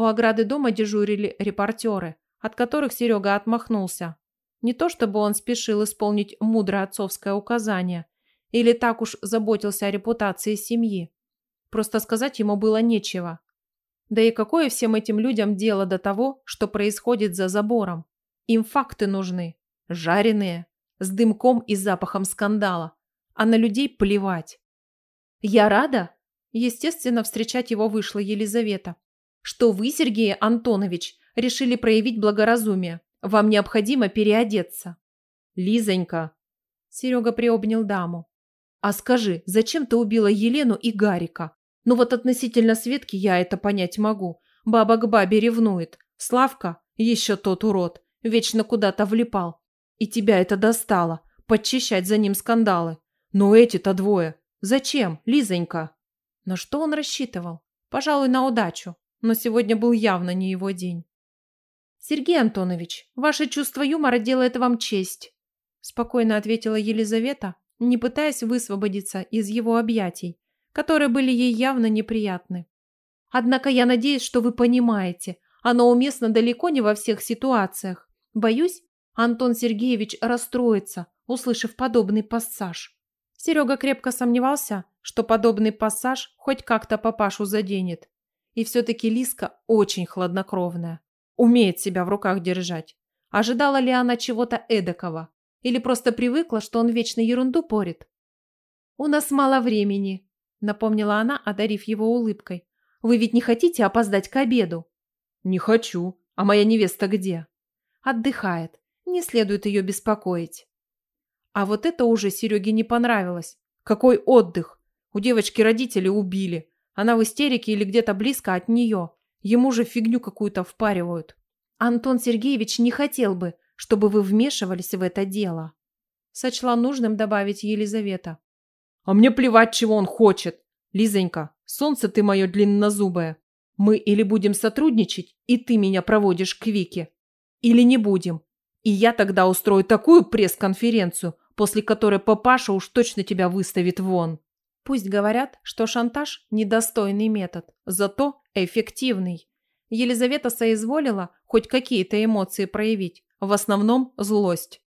У ограды дома дежурили репортеры, от которых Серега отмахнулся. Не то чтобы он спешил исполнить мудрое отцовское указание или так уж заботился о репутации семьи. Просто сказать ему было нечего. Да и какое всем этим людям дело до того, что происходит за забором? Им факты нужны. Жареные, с дымком и запахом скандала. А на людей плевать. «Я рада?» Естественно, встречать его вышла Елизавета что вы, Сергей Антонович, решили проявить благоразумие. Вам необходимо переодеться. Лизонька. Серега приобнял даму. А скажи, зачем ты убила Елену и Гарика? Ну вот относительно Светки я это понять могу. Баба к бабе ревнует. Славка еще тот урод. Вечно куда-то влипал. И тебя это достало. Подчищать за ним скандалы. Но эти-то двое. Зачем, Лизонька? На что он рассчитывал? Пожалуй, на удачу но сегодня был явно не его день. «Сергей Антонович, ваше чувство юмора делает вам честь», спокойно ответила Елизавета, не пытаясь высвободиться из его объятий, которые были ей явно неприятны. «Однако я надеюсь, что вы понимаете, оно уместно далеко не во всех ситуациях. Боюсь, Антон Сергеевич расстроится, услышав подобный пассаж». Серега крепко сомневался, что подобный пассаж хоть как-то папашу заденет. И все-таки Лиска очень хладнокровная, умеет себя в руках держать. Ожидала ли она чего-то эдакого? Или просто привыкла, что он вечно ерунду порит? «У нас мало времени», — напомнила она, одарив его улыбкой. «Вы ведь не хотите опоздать к обеду?» «Не хочу. А моя невеста где?» «Отдыхает. Не следует ее беспокоить». А вот это уже Сереге не понравилось. Какой отдых? У девочки родители убили. Она в истерике или где-то близко от нее. Ему же фигню какую-то впаривают. Антон Сергеевич не хотел бы, чтобы вы вмешивались в это дело. Сочла нужным добавить Елизавета. А мне плевать, чего он хочет. Лизонька, солнце ты мое длиннозубое. Мы или будем сотрудничать, и ты меня проводишь к Вике, или не будем. И я тогда устрою такую пресс-конференцию, после которой папаша уж точно тебя выставит вон. Пусть говорят, что шантаж – недостойный метод, зато эффективный. Елизавета соизволила хоть какие-то эмоции проявить, в основном злость.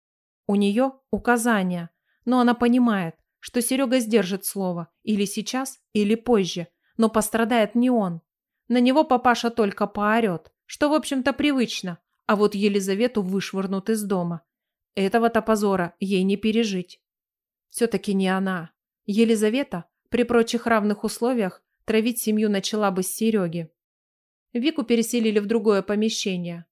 У нее указания, но она понимает, что Серега сдержит слово или сейчас, или позже, но пострадает не он. На него папаша только поорет, что, в общем-то, привычно, а вот Елизавету вышвырнут из дома. Этого-то позора ей не пережить. Все-таки не она. Елизавета при прочих равных условиях травить семью начала бы с Сереги. Вику переселили в другое помещение.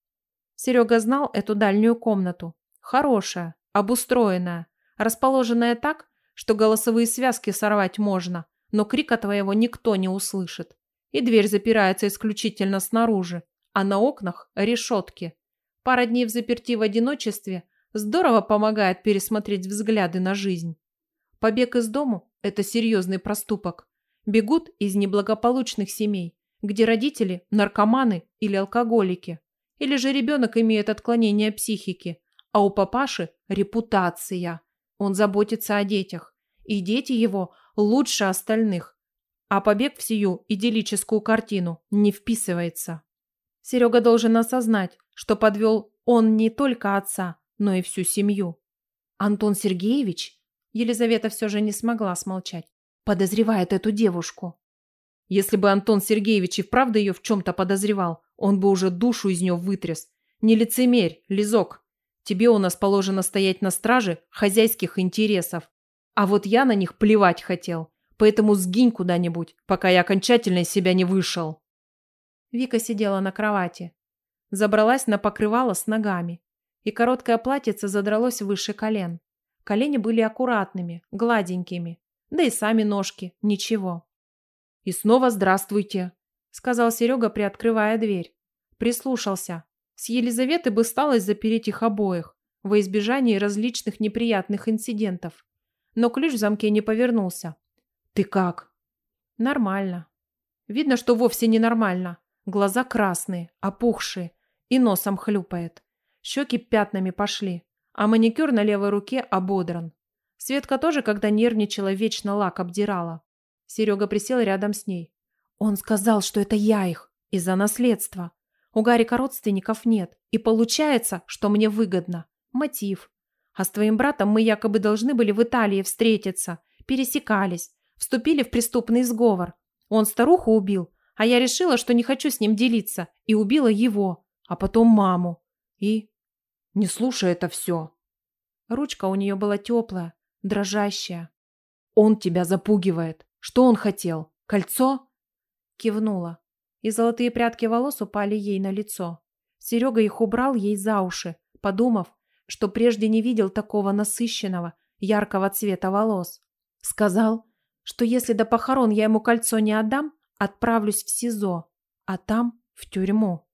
Серега знал эту дальнюю комнату. Хорошая, обустроенная, расположенная так, что голосовые связки сорвать можно, но крика твоего никто не услышит. И дверь запирается исключительно снаружи, а на окнах – решетки. Пара дней в заперти в одиночестве здорово помогает пересмотреть взгляды на жизнь. Побег из дому – это серьезный проступок. Бегут из неблагополучных семей, где родители – наркоманы или алкоголики. Или же ребенок имеет отклонение психики, а у папаши – репутация. Он заботится о детях, и дети его лучше остальных. А побег в сию идиллическую картину не вписывается. Серега должен осознать, что подвел он не только отца, но и всю семью. Антон Сергеевич Елизавета все же не смогла смолчать, подозревает эту девушку. Если бы Антон Сергеевич и вправду ее в чем-то подозревал, он бы уже душу из нее вытряс. Не лицемерь, Лизок. Тебе у нас положено стоять на страже хозяйских интересов. А вот я на них плевать хотел. Поэтому сгинь куда-нибудь, пока я окончательно из себя не вышел. Вика сидела на кровати. Забралась на покрывало с ногами. И короткое платьице задралось выше колен. Колени были аккуратными, гладенькими, да и сами ножки, ничего. «И снова здравствуйте», — сказал Серега, приоткрывая дверь. Прислушался. С Елизаветы бы сталось запереть их обоих во избежание различных неприятных инцидентов. Но ключ в замке не повернулся. «Ты как?» «Нормально». Видно, что вовсе ненормально. Глаза красные, опухшие, и носом хлюпает. Щеки пятнами пошли а маникюр на левой руке ободран. Светка тоже, когда нервничала, вечно лак обдирала. Серега присел рядом с ней. Он сказал, что это я их, из-за наследства. У Гарика родственников нет, и получается, что мне выгодно. Мотив. А с твоим братом мы якобы должны были в Италии встретиться, пересекались, вступили в преступный сговор. Он старуху убил, а я решила, что не хочу с ним делиться, и убила его, а потом маму. И не слушай это все. Ручка у нее была теплая, дрожащая. Он тебя запугивает. Что он хотел? Кольцо? Кивнула. И золотые прядки волос упали ей на лицо. Серега их убрал ей за уши, подумав, что прежде не видел такого насыщенного, яркого цвета волос. Сказал, что если до похорон я ему кольцо не отдам, отправлюсь в СИЗО, а там в тюрьму.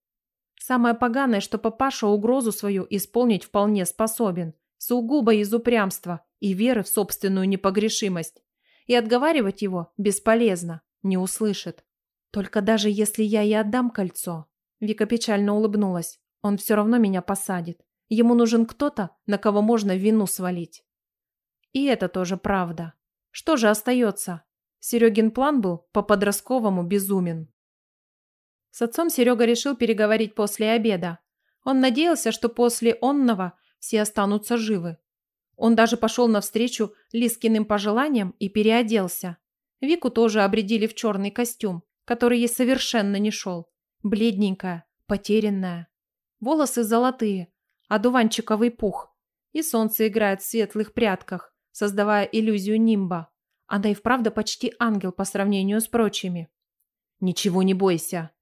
Самое поганое, что папаша угрозу свою исполнить вполне способен, сугубо из упрямства и веры в собственную непогрешимость. И отговаривать его бесполезно, не услышит. Только даже если я и отдам кольцо, Вика печально улыбнулась, он все равно меня посадит. Ему нужен кто-то, на кого можно вину свалить. И это тоже правда. Что же остается? Серегин план был по-подростковому безумен. С отцом Серега решил переговорить после обеда. Он надеялся, что после онного все останутся живы. Он даже пошел навстречу Лискиным пожеланиям и переоделся. Вику тоже обредили в черный костюм, который ей совершенно не шел. Бледненькая, потерянная. Волосы золотые, а дуванчиковый пух. И солнце играет в светлых прядках, создавая иллюзию нимба. Она и вправду почти ангел по сравнению с прочими. «Ничего не бойся»,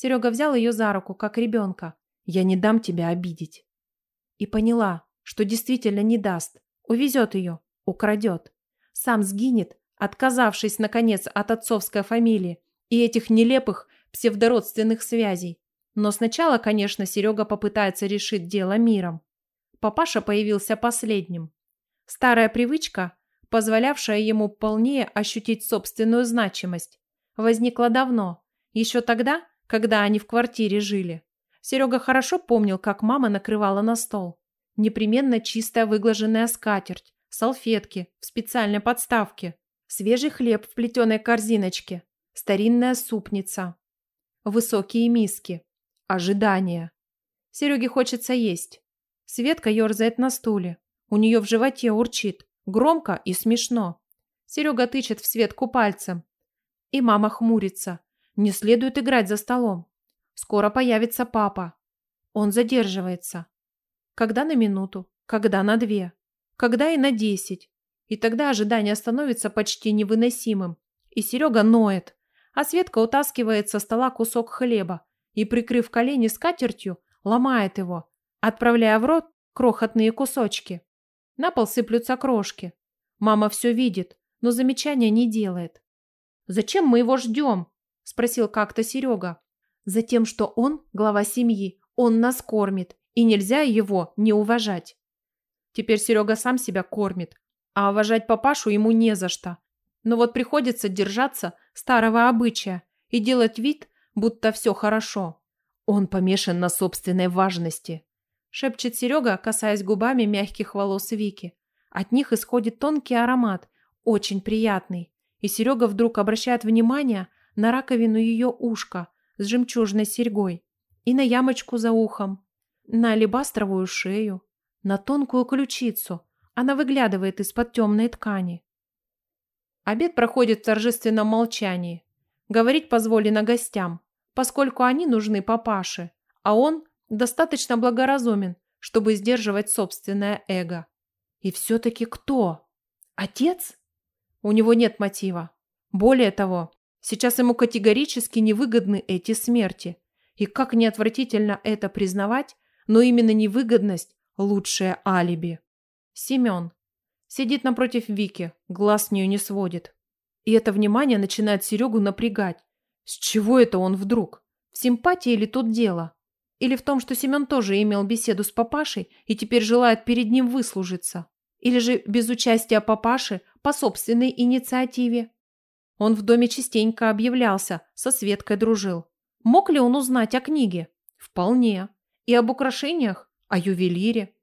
Серега взял ее за руку, как ребенка. «Я не дам тебя обидеть». И поняла, что действительно не даст. Увезет ее, украдет. Сам сгинет, отказавшись, наконец, от отцовской фамилии и этих нелепых псевдородственных связей. Но сначала, конечно, Серега попытается решить дело миром. Папаша появился последним. Старая привычка, позволявшая ему полнее ощутить собственную значимость, возникла давно, еще тогда, когда они в квартире жили. Серега хорошо помнил, как мама накрывала на стол. Непременно чистая выглаженная скатерть, салфетки в специальной подставке, свежий хлеб в плетеной корзиночке, старинная супница, высокие миски, ожидание. Сереге хочется есть. Светка ерзает на стуле. У нее в животе урчит. Громко и смешно. Серега тычет в Светку пальцем. И мама хмурится. Не следует играть за столом. Скоро появится папа. Он задерживается. Когда на минуту, когда на две, когда и на десять. И тогда ожидание становится почти невыносимым. И Серега ноет. А Светка утаскивает со стола кусок хлеба и, прикрыв колени скатертью, ломает его, отправляя в рот крохотные кусочки. На пол сыплются крошки. Мама все видит, но замечания не делает. «Зачем мы его ждем?» спросил как-то Серега. за тем, что он глава семьи, он нас кормит, и нельзя его не уважать. Теперь Серега сам себя кормит, а уважать папашу ему не за что. Но вот приходится держаться старого обычая и делать вид, будто все хорошо. Он помешан на собственной важности. Шепчет Серега, касаясь губами мягких волос Вики. От них исходит тонкий аромат, очень приятный. И Серега вдруг обращает внимание, на раковину ее ушка с жемчужной серьгой и на ямочку за ухом, на алебастровую шею, на тонкую ключицу. Она выглядывает из-под темной ткани. Обед проходит в торжественном молчании. Говорить позволено гостям, поскольку они нужны папаше, а он достаточно благоразумен, чтобы сдерживать собственное эго. И все-таки кто? Отец? У него нет мотива. Более того, Сейчас ему категорически невыгодны эти смерти. И как неотвратительно это признавать, но именно невыгодность – лучшее алиби. Семен. Сидит напротив Вики, глаз с нее не сводит. И это внимание начинает Серегу напрягать. С чего это он вдруг? В симпатии или тут дело? Или в том, что Семен тоже имел беседу с папашей и теперь желает перед ним выслужиться? Или же без участия папаши по собственной инициативе? Он в доме частенько объявлялся, со Светкой дружил. Мог ли он узнать о книге? Вполне. И об украшениях, о ювелире.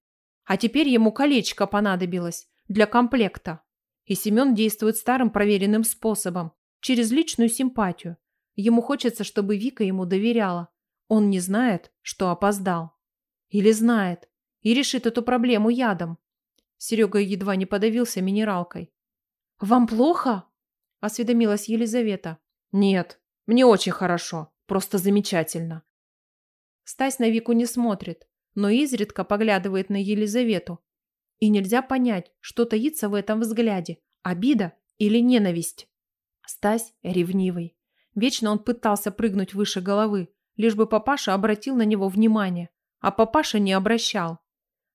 А теперь ему колечко понадобилось для комплекта. И Семен действует старым проверенным способом, через личную симпатию. Ему хочется, чтобы Вика ему доверяла. Он не знает, что опоздал. Или знает. И решит эту проблему ядом. Серега едва не подавился минералкой. «Вам плохо?» осведомилась Елизавета. «Нет, мне очень хорошо, просто замечательно». Стась на Вику не смотрит, но изредка поглядывает на Елизавету. И нельзя понять, что таится в этом взгляде – обида или ненависть. Стась ревнивый. Вечно он пытался прыгнуть выше головы, лишь бы папаша обратил на него внимание, а папаша не обращал.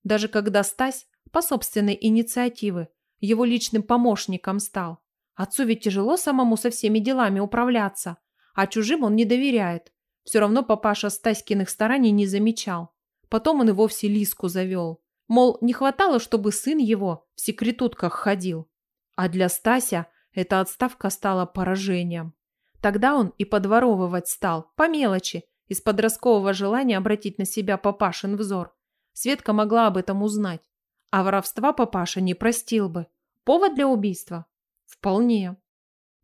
Даже когда Стась по собственной инициативе его личным помощником стал, Отцу ведь тяжело самому со всеми делами управляться, а чужим он не доверяет. Все равно папаша Стаськиных стараний не замечал. Потом он и вовсе Лиску завел. Мол, не хватало, чтобы сын его в секретутках ходил. А для Стася эта отставка стала поражением. Тогда он и подворовывать стал, по мелочи, из подросткового желания обратить на себя папашин взор. Светка могла об этом узнать. А воровства папаша не простил бы. Повод для убийства Вполне.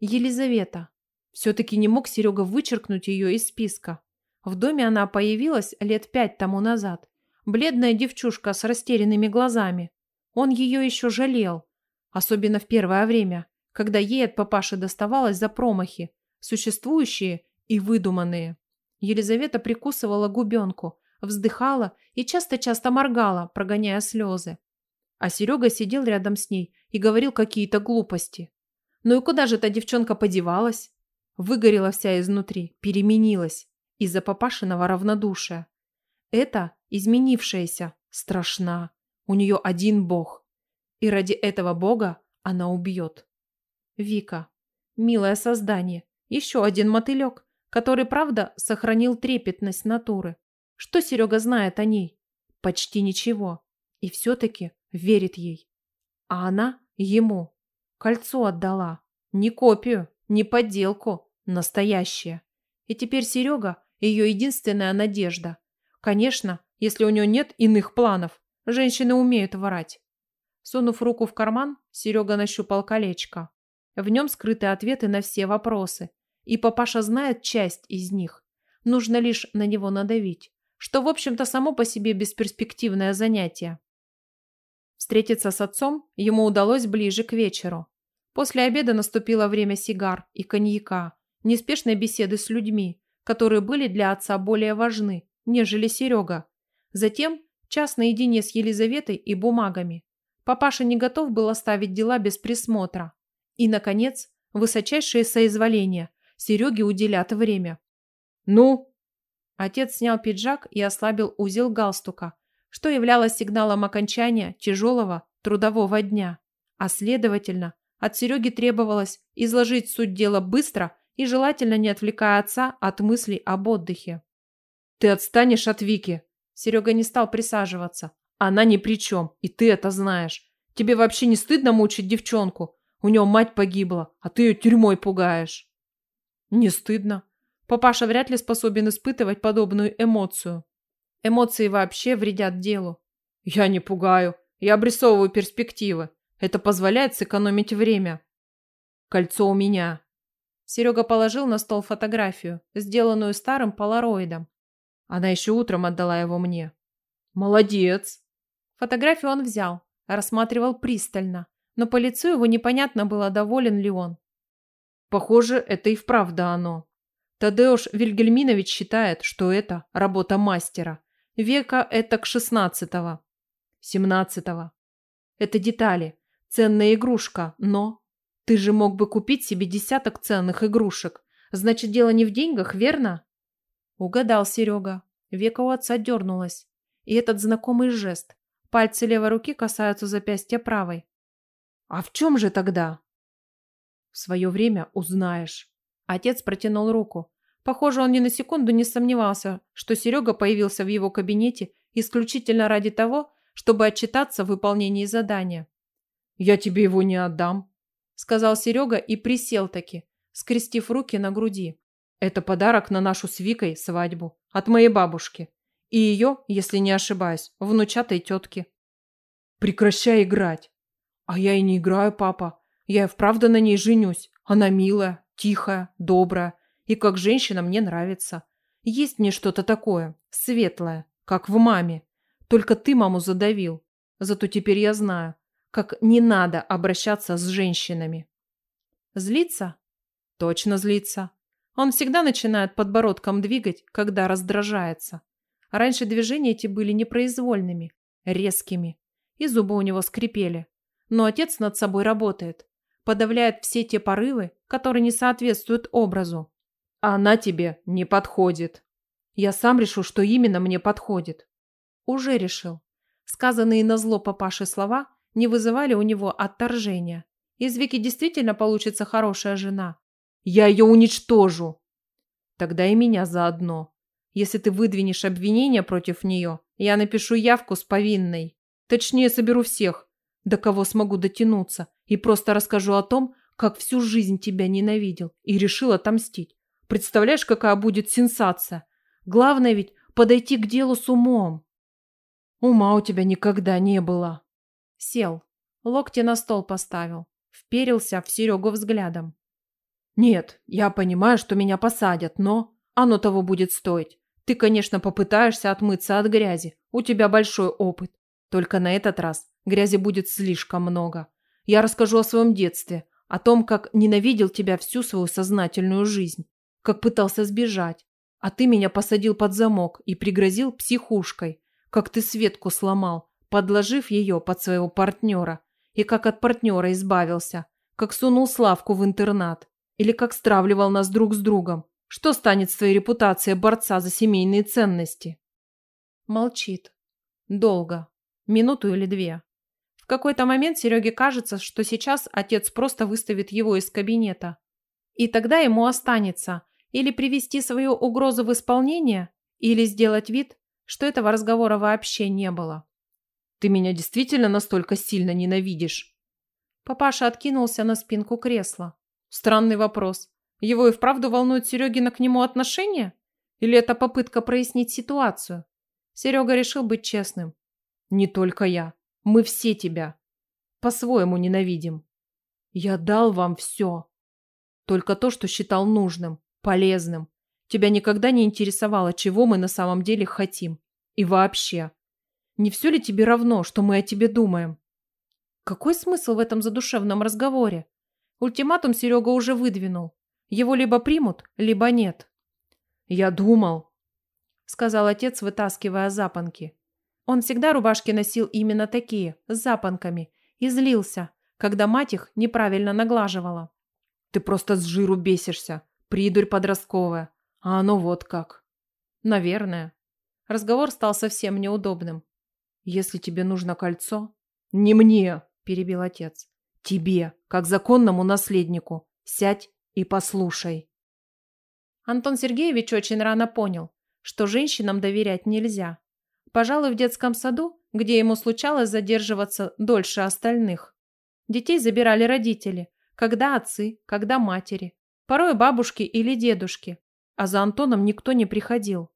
Елизавета. Все-таки не мог Серега вычеркнуть ее из списка. В доме она появилась лет пять тому назад. Бледная девчушка с растерянными глазами. Он ее еще жалел. Особенно в первое время, когда ей от папаши доставалось за промахи, существующие и выдуманные. Елизавета прикусывала губенку, вздыхала и часто-часто моргала, прогоняя слезы. А Серега сидел рядом с ней и говорил какие-то глупости. Ну и куда же эта девчонка подевалась? Выгорела вся изнутри, переменилась из-за папашиного равнодушия. Это изменившаяся, страшна. У нее один бог. И ради этого бога она убьет. Вика. Милое создание. Еще один мотылек, который, правда, сохранил трепетность натуры. Что Серега знает о ней? Почти ничего. И все-таки верит ей. А она ему. Кольцо отдала. Не копию, не подделку. Настоящее. И теперь Серега – ее единственная надежда. Конечно, если у нее нет иных планов. Женщины умеют врать. Сунув руку в карман, Серега нащупал колечко. В нем скрыты ответы на все вопросы. И папаша знает часть из них. Нужно лишь на него надавить. Что, в общем-то, само по себе бесперспективное занятие. Встретиться с отцом ему удалось ближе к вечеру. После обеда наступило время сигар и коньяка, неспешной беседы с людьми, которые были для отца более важны, нежели Серега. Затем час наедине с Елизаветой и бумагами. Папаша не готов был оставить дела без присмотра. И, наконец, высочайшее соизволение. Сереге уделят время. «Ну?» Отец снял пиджак и ослабил узел галстука, что являлось сигналом окончания тяжелого трудового дня. А следовательно, от Сереги требовалось изложить суть дела быстро и желательно не отвлекая отца от мыслей об отдыхе. «Ты отстанешь от Вики!» Серега не стал присаживаться. «Она ни при чем, и ты это знаешь. Тебе вообще не стыдно мучить девчонку? У нее мать погибла, а ты ее тюрьмой пугаешь». «Не стыдно. Папаша вряд ли способен испытывать подобную эмоцию». Эмоции вообще вредят делу. Я не пугаю. Я обрисовываю перспективы. Это позволяет сэкономить время. Кольцо у меня. Серега положил на стол фотографию, сделанную старым полароидом. Она еще утром отдала его мне. Молодец. Фотографию он взял, рассматривал пристально, но по лицу его непонятно было, доволен ли он. Похоже, это и вправду оно. Тадеуш Вильгельминович считает, что это работа мастера века этак 16-го, 17 Это детали, ценная игрушка, но... Ты же мог бы купить себе десяток ценных игрушек. Значит, дело не в деньгах, верно? Угадал Серега. Века у отца дернулась. И этот знакомый жест. Пальцы левой руки касаются запястья правой. А в чем же тогда? В свое время узнаешь. Отец протянул руку, Похоже, он ни на секунду не сомневался, что Серега появился в его кабинете исключительно ради того, чтобы отчитаться в выполнении задания. «Я тебе его не отдам», – сказал Серега и присел таки, скрестив руки на груди. «Это подарок на нашу с Викой свадьбу от моей бабушки и ее, если не ошибаюсь, внучатой тетки». «Прекращай играть!» «А я и не играю, папа. Я и вправду на ней женюсь. Она милая, тихая, добрая» И как женщина мне нравится. Есть мне что-то такое, светлое, как в маме. Только ты маму задавил. Зато теперь я знаю, как не надо обращаться с женщинами. Злиться? Точно злиться. Он всегда начинает подбородком двигать, когда раздражается. Раньше движения эти были непроизвольными, резкими, и зубы у него скрипели. Но отец над собой работает, подавляет все те порывы, которые не соответствуют образу, а она тебе не подходит. Я сам решу, что именно мне подходит. Уже решил. Сказанные на зло папаше слова не вызывали у него отторжения. Из Вики действительно получится хорошая жена. Я ее уничтожу. Тогда и меня заодно. Если ты выдвинешь обвинение против нее, я напишу явку с повинной. Точнее, соберу всех, до кого смогу дотянуться, и просто расскажу о том, как всю жизнь тебя ненавидел и решил отомстить. Представляешь, какая будет сенсация? Главное ведь подойти к делу с умом. Ума у тебя никогда не было. Сел, локти на стол поставил, вперился в Серегу взглядом. Нет, я понимаю, что меня посадят, но оно того будет стоить. Ты, конечно, попытаешься отмыться от грязи. У тебя большой опыт. Только на этот раз грязи будет слишком много. Я расскажу о своем детстве, о том, как ненавидел тебя всю свою сознательную жизнь как пытался сбежать. А ты меня посадил под замок и пригрозил психушкой, как ты Светку сломал, подложив ее под своего партнера, и как от партнера избавился, как сунул Славку в интернат, или как стравливал нас друг с другом. Что станет с твоей репутацией борца за семейные ценности? Молчит. Долго. Минуту или две. В какой-то момент Сереге кажется, что сейчас отец просто выставит его из кабинета. И тогда ему останется, или привести свою угрозу в исполнение, или сделать вид, что этого разговора вообще не было. «Ты меня действительно настолько сильно ненавидишь?» Папаша откинулся на спинку кресла. Странный вопрос. Его и вправду волнует Серегина к нему отношение? Или это попытка прояснить ситуацию? Серега решил быть честным. «Не только я. Мы все тебя. По-своему ненавидим. Я дал вам все. Только то, что считал нужным полезным. Тебя никогда не интересовало, чего мы на самом деле хотим. И вообще. Не все ли тебе равно, что мы о тебе думаем? Какой смысл в этом задушевном разговоре? Ультиматум Серега уже выдвинул. Его либо примут, либо нет. Я думал, сказал отец, вытаскивая запонки. Он всегда рубашки носил именно такие, с запонками, и злился, когда мать их неправильно наглаживала. Ты просто с жиру бесишься. Придурь подростковая. А оно вот как. Наверное. Разговор стал совсем неудобным. Если тебе нужно кольцо... Не мне, перебил отец. Тебе, как законному наследнику. Сядь и послушай. Антон Сергеевич очень рано понял, что женщинам доверять нельзя. Пожалуй, в детском саду, где ему случалось задерживаться дольше остальных. Детей забирали родители, когда отцы, когда матери. Порой бабушки или дедушки. А за Антоном никто не приходил.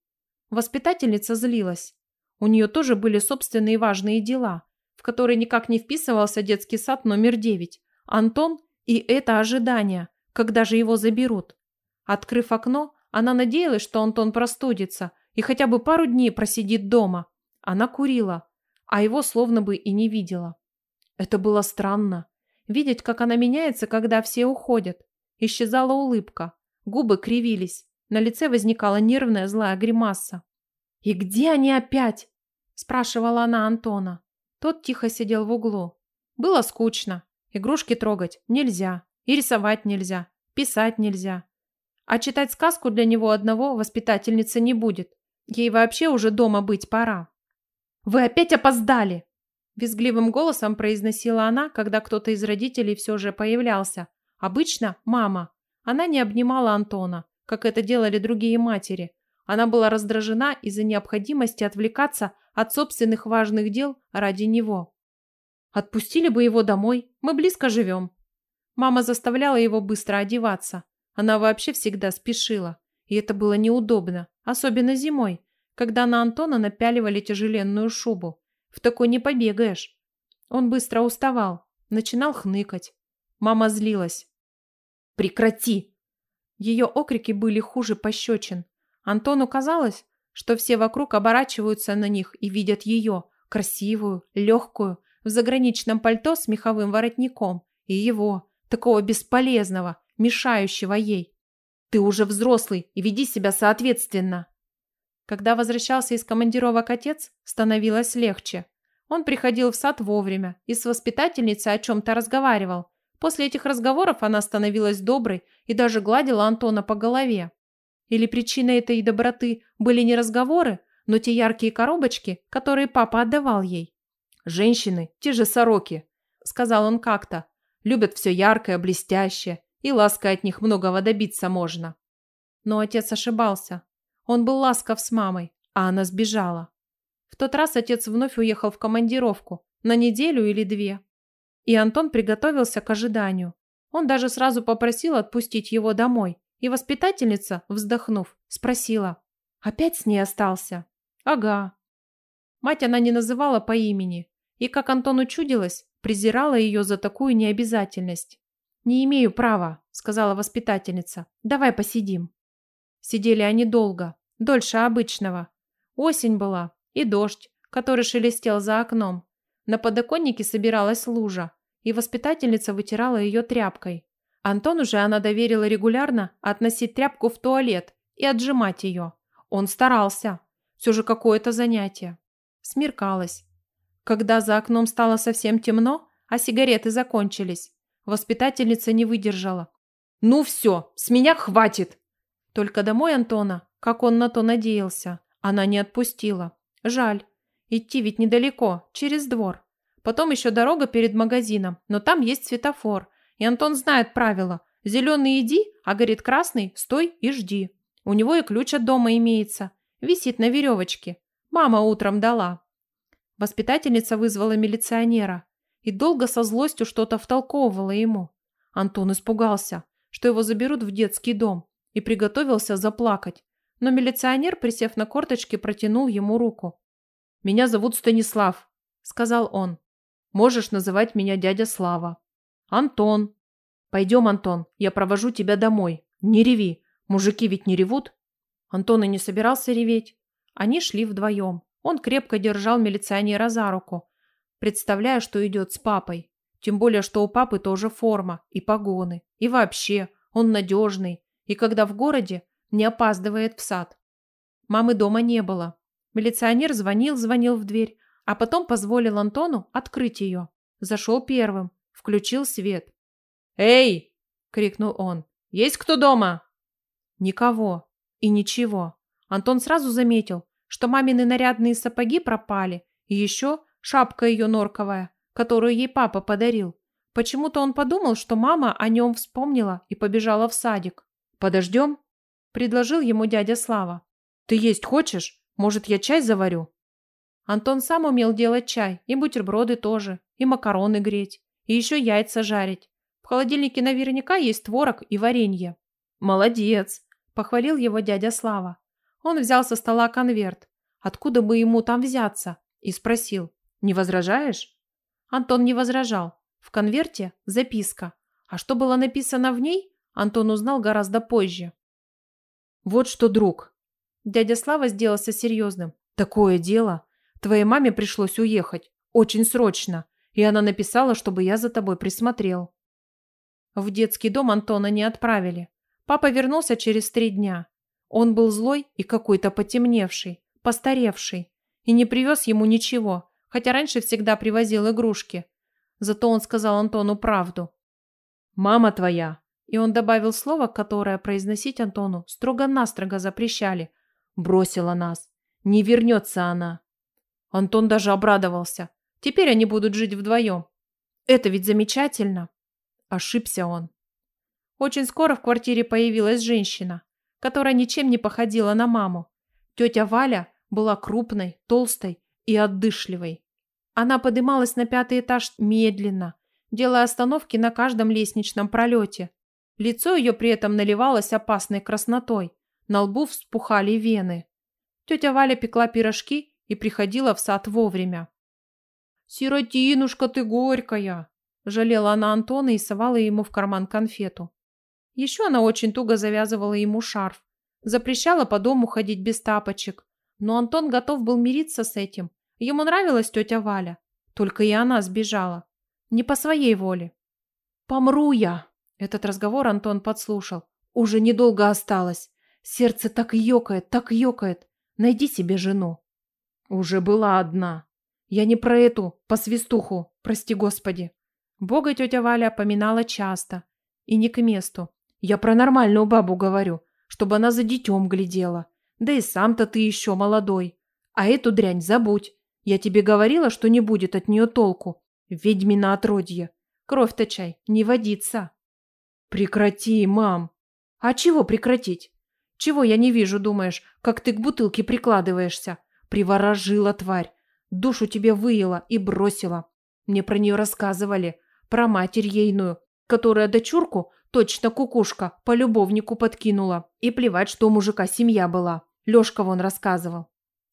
Воспитательница злилась. У нее тоже были собственные важные дела, в которые никак не вписывался детский сад номер 9. Антон и это ожидание, когда же его заберут. Открыв окно, она надеялась, что Антон простудится и хотя бы пару дней просидит дома. Она курила, а его словно бы и не видела. Это было странно. Видеть, как она меняется, когда все уходят. Исчезала улыбка. Губы кривились. На лице возникала нервная злая гримаса. «И где они опять?» – спрашивала она Антона. Тот тихо сидел в углу. Было скучно. Игрушки трогать нельзя. И рисовать нельзя. Писать нельзя. А читать сказку для него одного воспитательница не будет. Ей вообще уже дома быть пора. «Вы опять опоздали!» Визгливым голосом произносила она, когда кто-то из родителей все же появлялся, Обычно мама. Она не обнимала Антона, как это делали другие матери. Она была раздражена из-за необходимости отвлекаться от собственных важных дел ради него. Отпустили бы его домой, мы близко живем. Мама заставляла его быстро одеваться. Она вообще всегда спешила. И это было неудобно, особенно зимой, когда на Антона напяливали тяжеленную шубу. В такой не побегаешь. Он быстро уставал, начинал хныкать. Мама злилась. Прекрати!» Ее окрики были хуже пощечин. Антону казалось, что все вокруг оборачиваются на них и видят ее, красивую, легкую, в заграничном пальто с меховым воротником, и его, такого бесполезного, мешающего ей. «Ты уже взрослый и веди себя соответственно!» Когда возвращался из командировок отец, становилось легче. Он приходил в сад вовремя и с воспитательницей о чем-то разговаривал, После этих разговоров она становилась доброй и даже гладила Антона по голове. Или причиной этой доброты были не разговоры, но те яркие коробочки, которые папа отдавал ей. «Женщины – те же сороки», – сказал он как-то. «Любят все яркое, блестящее, и лаской от них многого добиться можно». Но отец ошибался. Он был ласков с мамой, а она сбежала. В тот раз отец вновь уехал в командировку на неделю или две. И Антон приготовился к ожиданию. Он даже сразу попросил отпустить его домой. И воспитательница, вздохнув, спросила. «Опять с ней остался?» «Ага». Мать она не называла по имени. И, как Антону чудилось, презирала ее за такую необязательность. «Не имею права», – сказала воспитательница. «Давай посидим». Сидели они долго, дольше обычного. Осень была и дождь, который шелестел за окном. На подоконнике собиралась лужа, и воспитательница вытирала ее тряпкой. Антону же она доверила регулярно относить тряпку в туалет и отжимать ее. Он старался. Все же какое-то занятие. Смеркалось. Когда за окном стало совсем темно, а сигареты закончились, воспитательница не выдержала. «Ну все, с меня хватит!» Только домой Антона, как он на то надеялся, она не отпустила. Жаль. Идти ведь недалеко, через двор. Потом еще дорога перед магазином, но там есть светофор. И Антон знает правила. Зеленый иди, а горит красный, стой и жди. У него и ключ от дома имеется. Висит на веревочке. Мама утром дала. Воспитательница вызвала милиционера и долго со злостью что-то втолковывала ему. Антон испугался, что его заберут в детский дом, и приготовился заплакать. Но милиционер, присев на корточки, протянул ему руку. «Меня зовут Станислав», — сказал он. «Можешь называть меня дядя Слава». «Антон». «Пойдем, Антон, я провожу тебя домой. Не реви. Мужики ведь не ревут». Антон и не собирался реветь. Они шли вдвоем. Он крепко держал милиционера за руку, представляя, что идет с папой. Тем более, что у папы тоже форма и погоны. И вообще, он надежный. И когда в городе, не опаздывает в сад. Мамы дома не было. Милиционер звонил, звонил в дверь, а потом позволил Антону открыть ее. Зашел первым, включил свет. «Эй!» – крикнул он. «Есть кто дома?» Никого. И ничего. Антон сразу заметил, что мамины нарядные сапоги пропали, и еще шапка ее норковая, которую ей папа подарил. Почему-то он подумал, что мама о нем вспомнила и побежала в садик. «Подождем?» – предложил ему дядя Слава. «Ты есть хочешь?» Может, я чай заварю?» Антон сам умел делать чай, и бутерброды тоже, и макароны греть, и еще яйца жарить. В холодильнике наверняка есть творог и варенье. «Молодец!» – похвалил его дядя Слава. Он взял со стола конверт. Откуда бы ему там взяться? И спросил. «Не возражаешь?» Антон не возражал. В конверте записка. А что было написано в ней, Антон узнал гораздо позже. «Вот что, друг, Дядя Слава сделался серьезным. «Такое дело. Твоей маме пришлось уехать. Очень срочно. И она написала, чтобы я за тобой присмотрел». В детский дом Антона не отправили. Папа вернулся через три дня. Он был злой и какой-то потемневший, постаревший. И не привез ему ничего, хотя раньше всегда привозил игрушки. Зато он сказал Антону правду. «Мама твоя!» И он добавил слово, которое произносить Антону строго-настрого запрещали – бросила нас. Не вернется она. Антон даже обрадовался. Теперь они будут жить вдвоем. Это ведь замечательно. Ошибся он. Очень скоро в квартире появилась женщина, которая ничем не походила на маму. Тетя Валя была крупной, толстой и отдышливой. Она подымалась на пятый этаж медленно, делая остановки на каждом лестничном пролете. Лицо ее при этом наливалось опасной краснотой. На лбу вспухали вены. Тетя Валя пекла пирожки и приходила в сад вовремя. «Сиротинушка ты горькая!» Жалела она Антона и совала ему в карман конфету. Еще она очень туго завязывала ему шарф. Запрещала по дому ходить без тапочек. Но Антон готов был мириться с этим. Ему нравилась тетя Валя. Только и она сбежала. Не по своей воле. «Помру я!» Этот разговор Антон подслушал. «Уже недолго осталось. Сердце так ёкает, так ёкает. Найди себе жену. Уже была одна. Я не про эту, по свистуху, прости господи. Бога тетя Валя поминала часто. И не к месту. Я про нормальную бабу говорю, чтобы она за детем глядела. Да и сам-то ты еще молодой. А эту дрянь забудь. Я тебе говорила, что не будет от нее толку. Ведьмина отродье. Кровь-то чай, не водится. Прекрати, мам. А чего прекратить? Чего я не вижу, думаешь, как ты к бутылке прикладываешься? Приворожила тварь. Душу тебе выела и бросила. Мне про нее рассказывали. Про матерь ейную, которая дочурку, точно кукушка, по любовнику подкинула. И плевать, что у мужика семья была. Лешка вон рассказывал.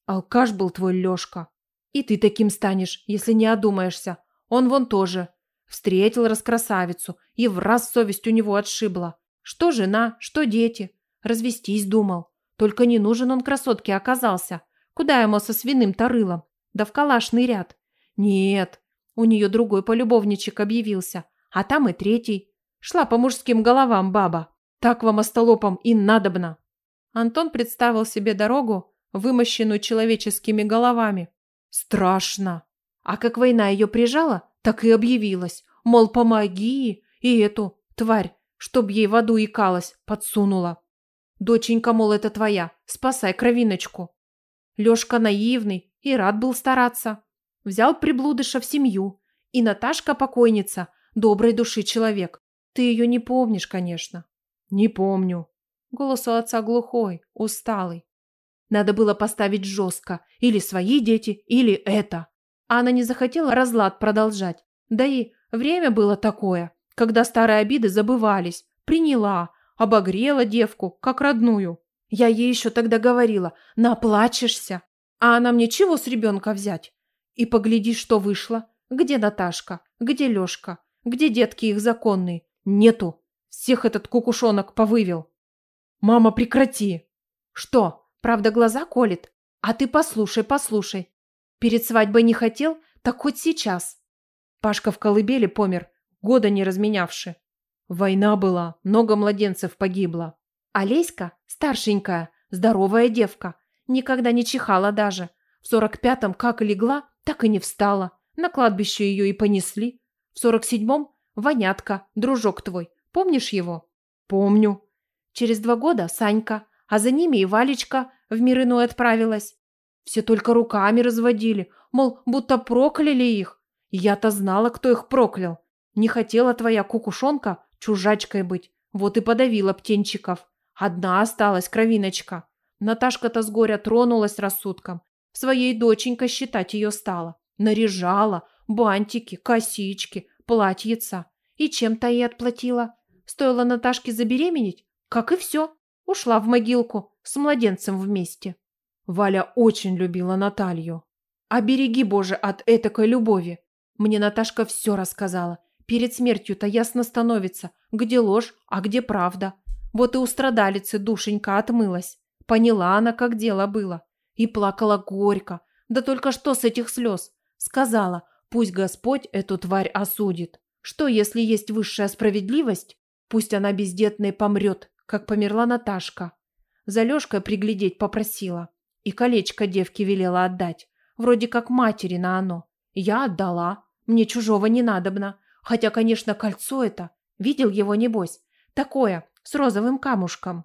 Алкаш был твой Лешка. И ты таким станешь, если не одумаешься. Он вон тоже. Встретил раскрасавицу и в раз совесть у него отшибла. Что жена, что дети развестись думал. Только не нужен он красотке оказался. Куда ему со свиным тарылом? Да в калашный ряд. Нет, у нее другой полюбовничек объявился, а там и третий. Шла по мужским головам баба. Так вам остолопом и надобно. Антон представил себе дорогу, вымощенную человеческими головами. Страшно. А как война ее прижала, так и объявилась. Мол, помоги, и эту, тварь, чтоб ей в аду икалась, подсунула. Доченька, мол, это твоя. Спасай кровиночку. Лёшка наивный и рад был стараться. Взял приблудыша в семью. И Наташка покойница, доброй души человек. Ты ее не помнишь, конечно. Не помню. Голос у отца глухой, усталый. Надо было поставить жестко. Или свои дети, или это. А она не захотела разлад продолжать. Да и время было такое, когда старые обиды забывались. Приняла, обогрела девку, как родную. Я ей еще тогда говорила, наплачешься. А она мне чего с ребенка взять? И погляди, что вышло. Где Наташка? Где Лешка? Где детки их законные? Нету. Всех этот кукушонок повывел. Мама, прекрати. Что, правда глаза колет? А ты послушай, послушай. Перед свадьбой не хотел, так хоть сейчас. Пашка в колыбели помер, года не разменявши. Война была, много младенцев погибло. А Леська, старшенькая, здоровая девка, никогда не чихала даже. В сорок пятом как легла, так и не встала. На кладбище ее и понесли. В сорок седьмом Ванятка, дружок твой, помнишь его? Помню. Через два года Санька, а за ними и Валечка в мир иной отправилась. Все только руками разводили, мол, будто прокляли их. Я-то знала, кто их проклял. Не хотела твоя кукушонка, чужачкой быть. Вот и подавила птенчиков. Одна осталась, кровиночка. Наташка-то с горя тронулась рассудком. Своей доченька считать ее стала. Наряжала, бантики, косички, платьица. И чем-то ей отплатила. Стоило Наташке забеременеть, как и все. Ушла в могилку с младенцем вместе. Валя очень любила Наталью. «Обереги, Боже, от этакой любови!» Мне Наташка все рассказала. Перед смертью-то ясно становится, где ложь, а где правда. Вот и у страдалицы душенька отмылась. Поняла она, как дело было. И плакала горько. Да только что с этих слез? Сказала, пусть Господь эту тварь осудит. Что, если есть высшая справедливость? Пусть она бездетной помрет, как померла Наташка. За Лешкой приглядеть попросила. И колечко девки велела отдать. Вроде как матери на оно. Я отдала. Мне чужого не надобно. Хотя, конечно, кольцо это. Видел его, небось. Такое, с розовым камушком.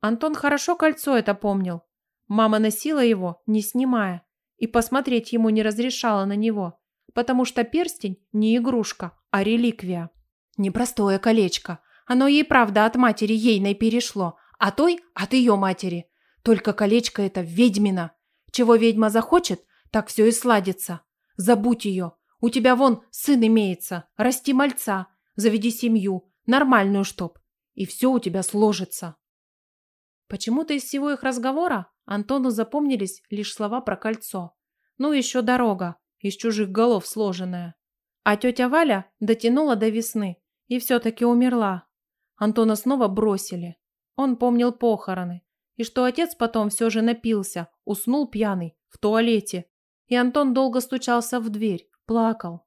Антон хорошо кольцо это помнил. Мама носила его, не снимая. И посмотреть ему не разрешала на него. Потому что перстень не игрушка, а реликвия. Непростое колечко. Оно ей, правда, от матери ейной перешло, а той – от ее матери. Только колечко это ведьмина. Чего ведьма захочет, так все и сладится. Забудь ее, у тебя вон сын имеется, расти мальца, заведи семью, нормальную чтоб, и все у тебя сложится. Почему-то из всего их разговора Антону запомнились лишь слова про кольцо. Ну еще дорога, из чужих голов сложенная. А тетя Валя дотянула до весны и все-таки умерла. Антона снова бросили. Он помнил похороны. И что отец потом все же напился, уснул пьяный, в туалете. И Антон долго стучался в дверь, Плакал.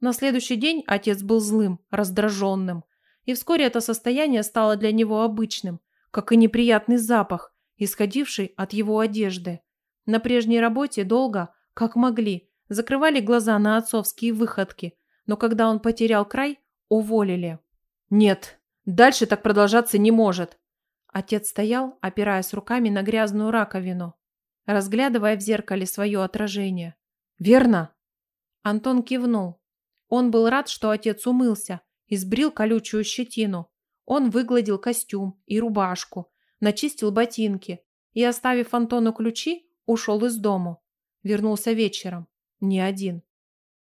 На следующий день отец был злым, раздраженным, и вскоре это состояние стало для него обычным, как и неприятный запах, исходивший от его одежды. На прежней работе долго, как могли, закрывали глаза на отцовские выходки, но когда он потерял край, уволили. «Нет, дальше так продолжаться не может!» Отец стоял, опираясь руками на грязную раковину, разглядывая в зеркале свое отражение. «Верно?» Антон кивнул. Он был рад, что отец умылся, избрил колючую щетину. Он выгладил костюм и рубашку, начистил ботинки и, оставив Антону ключи, ушел из дому. Вернулся вечером. Не один.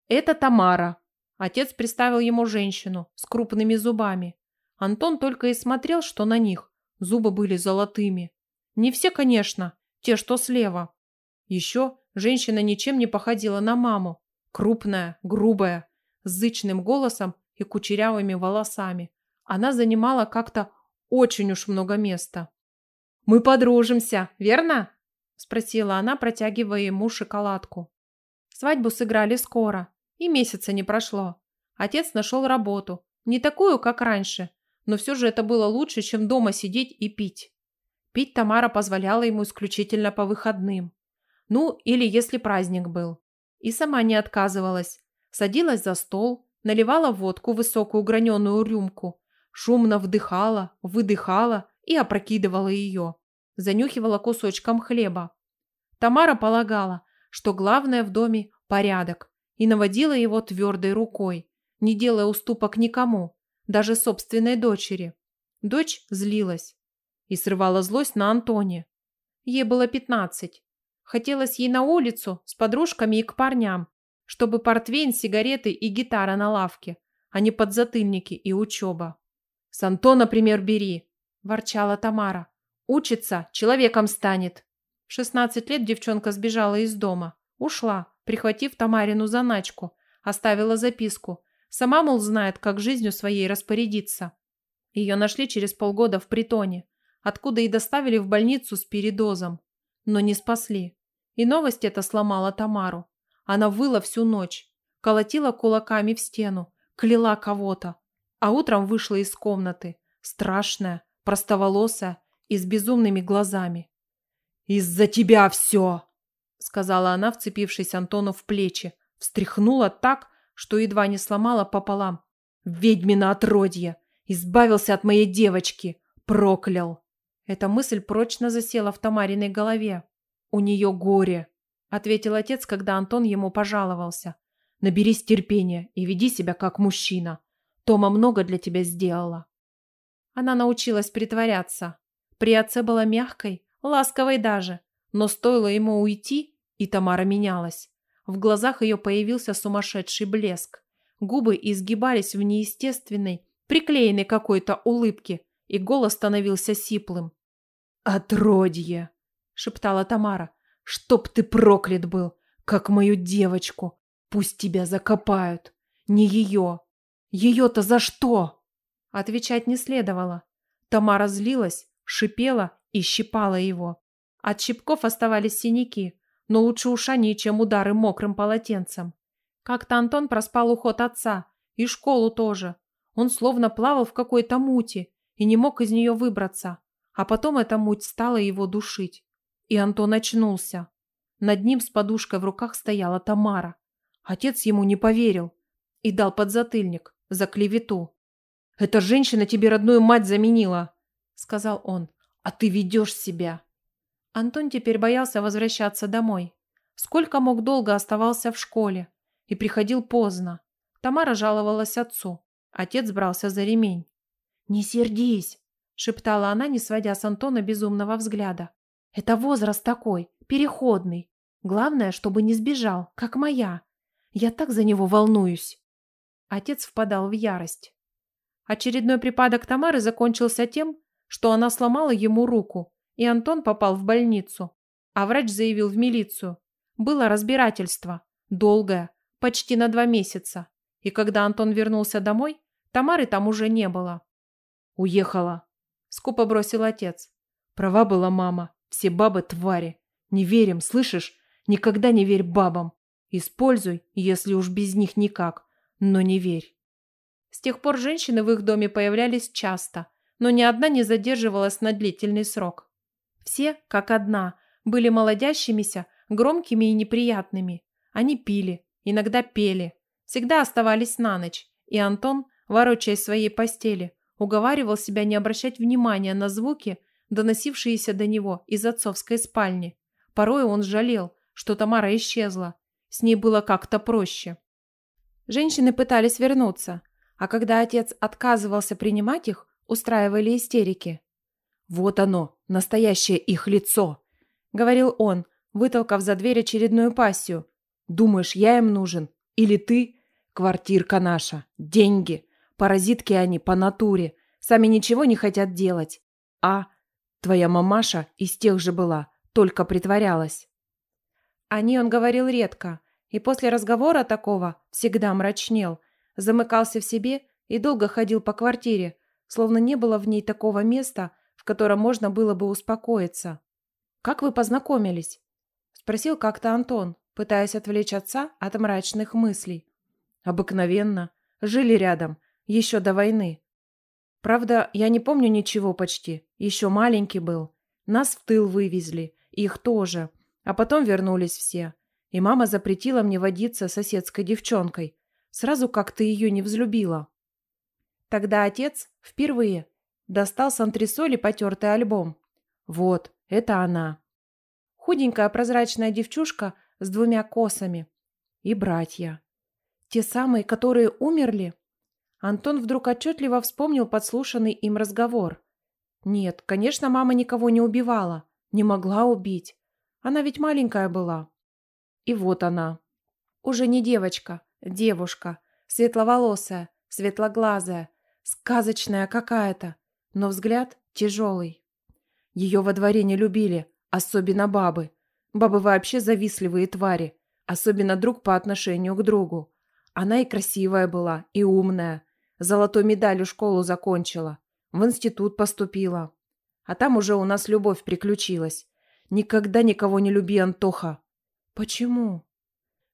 «Это Тамара». Отец представил ему женщину с крупными зубами. Антон только и смотрел, что на них. Зубы были золотыми. Не все, конечно, те, что слева. Еще женщина ничем не походила на маму крупная, грубая, с зычным голосом и кучерявыми волосами. Она занимала как-то очень уж много места. «Мы подружимся, верно?» – спросила она, протягивая ему шоколадку. Свадьбу сыграли скоро, и месяца не прошло. Отец нашел работу, не такую, как раньше, но все же это было лучше, чем дома сидеть и пить. Пить Тамара позволяла ему исключительно по выходным. Ну, или если праздник был и сама не отказывалась. Садилась за стол, наливала водку в высокую граненую рюмку, шумно вдыхала, выдыхала и опрокидывала ее. Занюхивала кусочком хлеба. Тамара полагала, что главное в доме – порядок, и наводила его твердой рукой, не делая уступок никому, даже собственной дочери. Дочь злилась и срывала злость на Антоне. Ей было пятнадцать. Хотелось ей на улицу с подружками и к парням, чтобы портвейн, сигареты и гитара на лавке, а не подзатыльники и учеба. «С Анто, например, бери», – ворчала Тамара. «Учится, человеком станет». В 16 лет девчонка сбежала из дома. Ушла, прихватив Тамарину заначку. Оставила записку. Сама, мол, знает, как жизнью своей распорядиться. Ее нашли через полгода в притоне, откуда и доставили в больницу с передозом но не спасли. И новость эта сломала Тамару. Она выла всю ночь, колотила кулаками в стену, кляла кого-то. А утром вышла из комнаты, страшная, простоволосая и с безумными глазами. «Из-за тебя все!» – сказала она, вцепившись Антону в плечи. Встряхнула так, что едва не сломала пополам. «Ведьмина отродье! Избавился от моей девочки! Проклял!» Эта мысль прочно засела в Тамариной голове. «У нее горе», – ответил отец, когда Антон ему пожаловался. «Наберись терпения и веди себя как мужчина. Тома много для тебя сделала». Она научилась притворяться. При отце была мягкой, ласковой даже, но стоило ему уйти, и Тамара менялась. В глазах ее появился сумасшедший блеск. Губы изгибались в неестественной, приклеенной какой-то улыбке – и голос становился сиплым. «Отродье!» — шептала Тамара. «Чтоб ты проклят был, как мою девочку! Пусть тебя закопают! Не ее! Ее-то за что?» Отвечать не следовало. Тамара злилась, шипела и щипала его. От щипков оставались синяки, но лучше уж они, чем удары мокрым полотенцем. Как-то Антон проспал уход отца, и школу тоже. Он словно плавал в какой-то мути и не мог из нее выбраться, а потом эта муть стала его душить. И Антон очнулся. Над ним с подушкой в руках стояла Тамара. Отец ему не поверил и дал подзатыльник за клевету. «Эта женщина тебе родную мать заменила», — сказал он, — «а ты ведешь себя». Антон теперь боялся возвращаться домой. Сколько мог долго оставался в школе и приходил поздно. Тамара жаловалась отцу. Отец брался за ремень. «Не сердись!» – шептала она, не сводя с Антона безумного взгляда. «Это возраст такой, переходный. Главное, чтобы не сбежал, как моя. Я так за него волнуюсь!» Отец впадал в ярость. Очередной припадок Тамары закончился тем, что она сломала ему руку, и Антон попал в больницу. А врач заявил в милицию. Было разбирательство. Долгое. Почти на два месяца. И когда Антон вернулся домой, Тамары там уже не было. Уехала. Скупо бросил отец. Права была мама. Все бабы твари. Не верим, слышишь? Никогда не верь бабам. Используй, если уж без них никак. Но не верь. С тех пор женщины в их доме появлялись часто, но ни одна не задерживалась на длительный срок. Все, как одна, были молодящимися, громкими и неприятными. Они пили, иногда пели, всегда оставались на ночь, и Антон, ворочаясь в своей постели, уговаривал себя не обращать внимания на звуки, доносившиеся до него из отцовской спальни. Порой он жалел, что Тамара исчезла. С ней было как-то проще. Женщины пытались вернуться, а когда отец отказывался принимать их, устраивали истерики. «Вот оно, настоящее их лицо!» – говорил он, вытолкав за дверь очередную пассию. «Думаешь, я им нужен? Или ты? Квартирка наша, деньги, Паразитки они по натуре, сами ничего не хотят делать. А твоя мамаша из тех же была, только притворялась. О ней он говорил редко, и после разговора такого всегда мрачнел, замыкался в себе и долго ходил по квартире, словно не было в ней такого места, в котором можно было бы успокоиться. «Как вы познакомились?» – спросил как-то Антон, пытаясь отвлечь отца от мрачных мыслей. «Обыкновенно. Жили рядом еще до войны. Правда, я не помню ничего почти, еще маленький был. Нас в тыл вывезли, их тоже, а потом вернулись все. И мама запретила мне водиться соседской девчонкой, сразу как-то ее не взлюбила. Тогда отец впервые достал с антресоли потертый альбом. Вот, это она. Худенькая прозрачная девчушка с двумя косами. И братья. Те самые, которые умерли? Антон вдруг отчетливо вспомнил подслушанный им разговор. Нет, конечно, мама никого не убивала, не могла убить. Она ведь маленькая была. И вот она. Уже не девочка, девушка, светловолосая, светлоглазая, сказочная какая-то, но взгляд тяжелый. Ее во дворе не любили, особенно бабы. Бабы вообще завистливые твари, особенно друг по отношению к другу. Она и красивая была, и умная, Золотой медалью школу закончила. В институт поступила. А там уже у нас любовь приключилась. Никогда никого не люби, Антоха. Почему?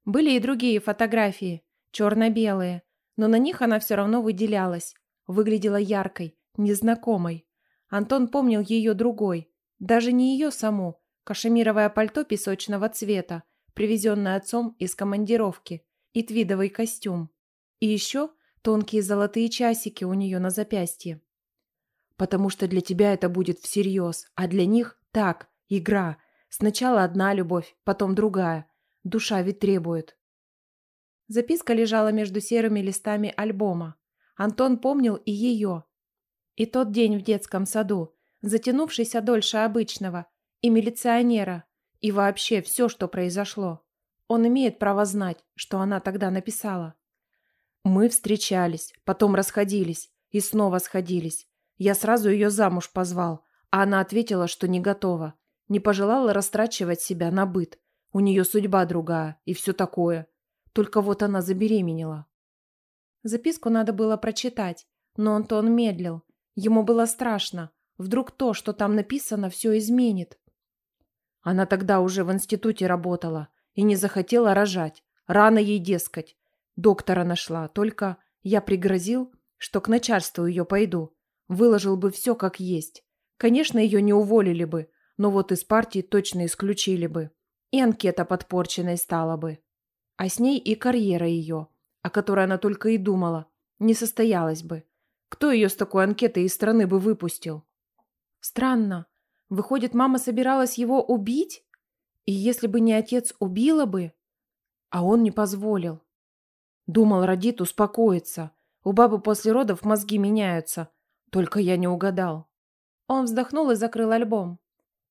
Были и другие фотографии, черно-белые, но на них она все равно выделялась, выглядела яркой, незнакомой. Антон помнил ее другой, даже не ее саму, кашемировое пальто песочного цвета, привезенное отцом из командировки, и твидовый костюм. И еще тонкие золотые часики у нее на запястье. Потому что для тебя это будет всерьез, а для них – так, игра. Сначала одна любовь, потом другая. Душа ведь требует. Записка лежала между серыми листами альбома. Антон помнил и ее. И тот день в детском саду, затянувшийся дольше обычного, и милиционера, и вообще все, что произошло. Он имеет право знать, что она тогда написала. Мы встречались, потом расходились и снова сходились. Я сразу ее замуж позвал, а она ответила, что не готова. Не пожелала растрачивать себя на быт. У нее судьба другая и все такое. Только вот она забеременела. Записку надо было прочитать, но Антон медлил. Ему было страшно. Вдруг то, что там написано, все изменит. Она тогда уже в институте работала и не захотела рожать. Рано ей, дескать. Доктора нашла, только я пригрозил, что к начальству ее пойду. Выложил бы все как есть. Конечно, ее не уволили бы, но вот из партии точно исключили бы. И анкета подпорченной стала бы. А с ней и карьера ее, о которой она только и думала, не состоялась бы. Кто ее с такой анкетой из страны бы выпустил? Странно. Выходит, мама собиралась его убить? И если бы не отец, убила бы? А он не позволил. Думал, родит, успокоится. У бабы после родов мозги меняются. Только я не угадал. Он вздохнул и закрыл альбом.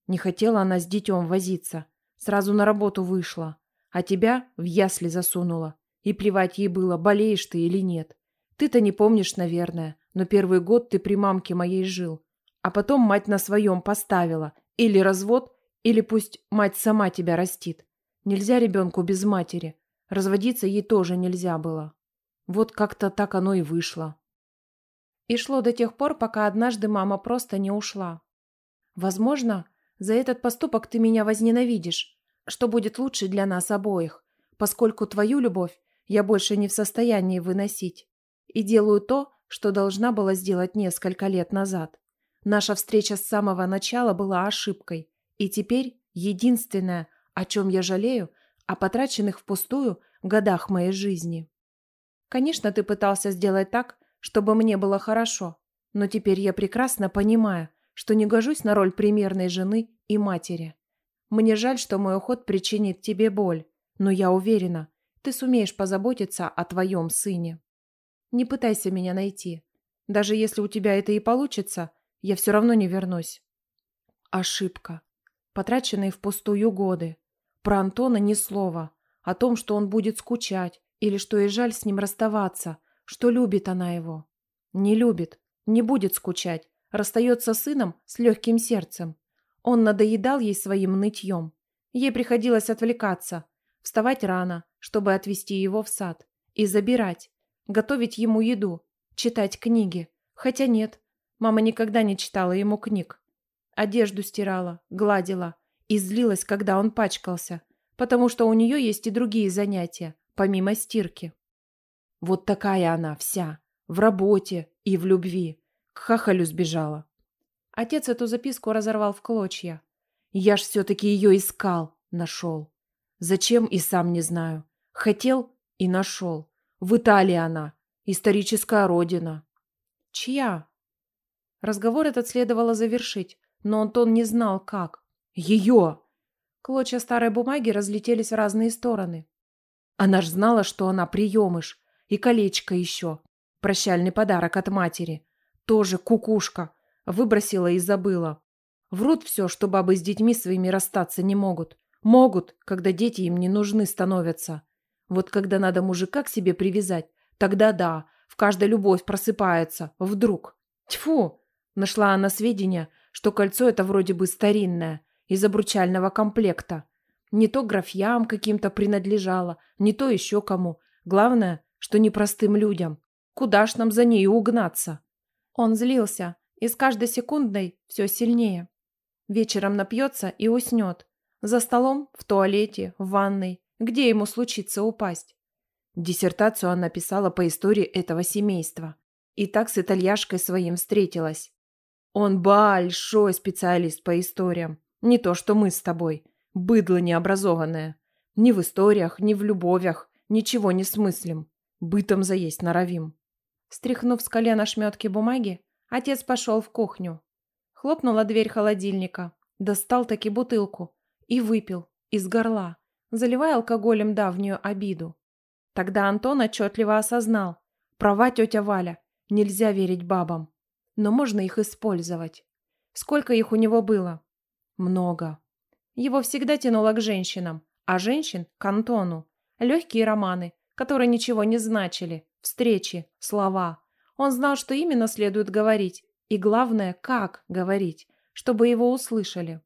Не хотела она с детем возиться. Сразу на работу вышла. А тебя в ясли засунула. И плевать ей было, болеешь ты или нет. Ты-то не помнишь, наверное, но первый год ты при мамке моей жил. А потом мать на своем поставила. Или развод, или пусть мать сама тебя растит. Нельзя ребенку без матери. Разводиться ей тоже нельзя было. Вот как-то так оно и вышло. И шло до тех пор, пока однажды мама просто не ушла. Возможно, за этот поступок ты меня возненавидишь, что будет лучше для нас обоих, поскольку твою любовь я больше не в состоянии выносить. И делаю то, что должна была сделать несколько лет назад. Наша встреча с самого начала была ошибкой, и теперь единственное, о чем я жалею, а потраченных впустую годах моей жизни. Конечно, ты пытался сделать так, чтобы мне было хорошо, но теперь я прекрасно понимаю, что не гожусь на роль примерной жены и матери. Мне жаль, что мой уход причинит тебе боль, но я уверена, ты сумеешь позаботиться о твоем сыне. Не пытайся меня найти. Даже если у тебя это и получится, я все равно не вернусь. Ошибка. Потраченные впустую годы. Про Антона ни слова. О том, что он будет скучать, или что ей жаль с ним расставаться, что любит она его. Не любит, не будет скучать, расстается с сыном с легким сердцем. Он надоедал ей своим нытьем. Ей приходилось отвлекаться, вставать рано, чтобы отвезти его в сад, и забирать, готовить ему еду, читать книги. Хотя нет, мама никогда не читала ему книг. Одежду стирала, гладила – и злилась, когда он пачкался, потому что у нее есть и другие занятия, помимо стирки. Вот такая она вся, в работе и в любви. К хахалю сбежала. Отец эту записку разорвал в клочья. Я ж все-таки ее искал, нашел. Зачем и сам не знаю. Хотел и нашел. В Италии она. Историческая родина. Чья? Разговор этот следовало завершить, но Антон не знал, как. Ее! Клочья старой бумаги разлетелись в разные стороны. Она ж знала, что она приемыш. И колечко еще. Прощальный подарок от матери. Тоже кукушка. Выбросила и забыла. Врут все, что бабы с детьми своими расстаться не могут. Могут, когда дети им не нужны становятся. Вот когда надо мужика к себе привязать, тогда да, в каждой любовь просыпается. Вдруг. Тьфу! Нашла она сведения, что кольцо это вроде бы старинное, из обручального комплекта. Не то графьям каким-то принадлежала, не то еще кому. Главное, что не простым людям. Куда ж нам за нею угнаться? Он злился, и с каждой секундой все сильнее. Вечером напьется и уснет. За столом, в туалете, в ванной. Где ему случится упасть? Диссертацию она писала по истории этого семейства. И так с итальяшкой своим встретилась. Он большой специалист по историям. Не то, что мы с тобой. Быдло необразованное. Ни в историях, ни в любовях. Ничего не смыслим. Бытом заесть норовим. Стряхнув с колена шметки бумаги, отец пошел в кухню. Хлопнула дверь холодильника. Достал таки бутылку. И выпил. Из горла. Заливая алкоголем давнюю обиду. Тогда Антон отчетливо осознал. Права тетя Валя. Нельзя верить бабам. Но можно их использовать. Сколько их у него было? Много. Его всегда тянуло к женщинам, а женщин – к Антону. Легкие романы, которые ничего не значили, встречи, слова. Он знал, что именно следует говорить, и главное, как говорить, чтобы его услышали.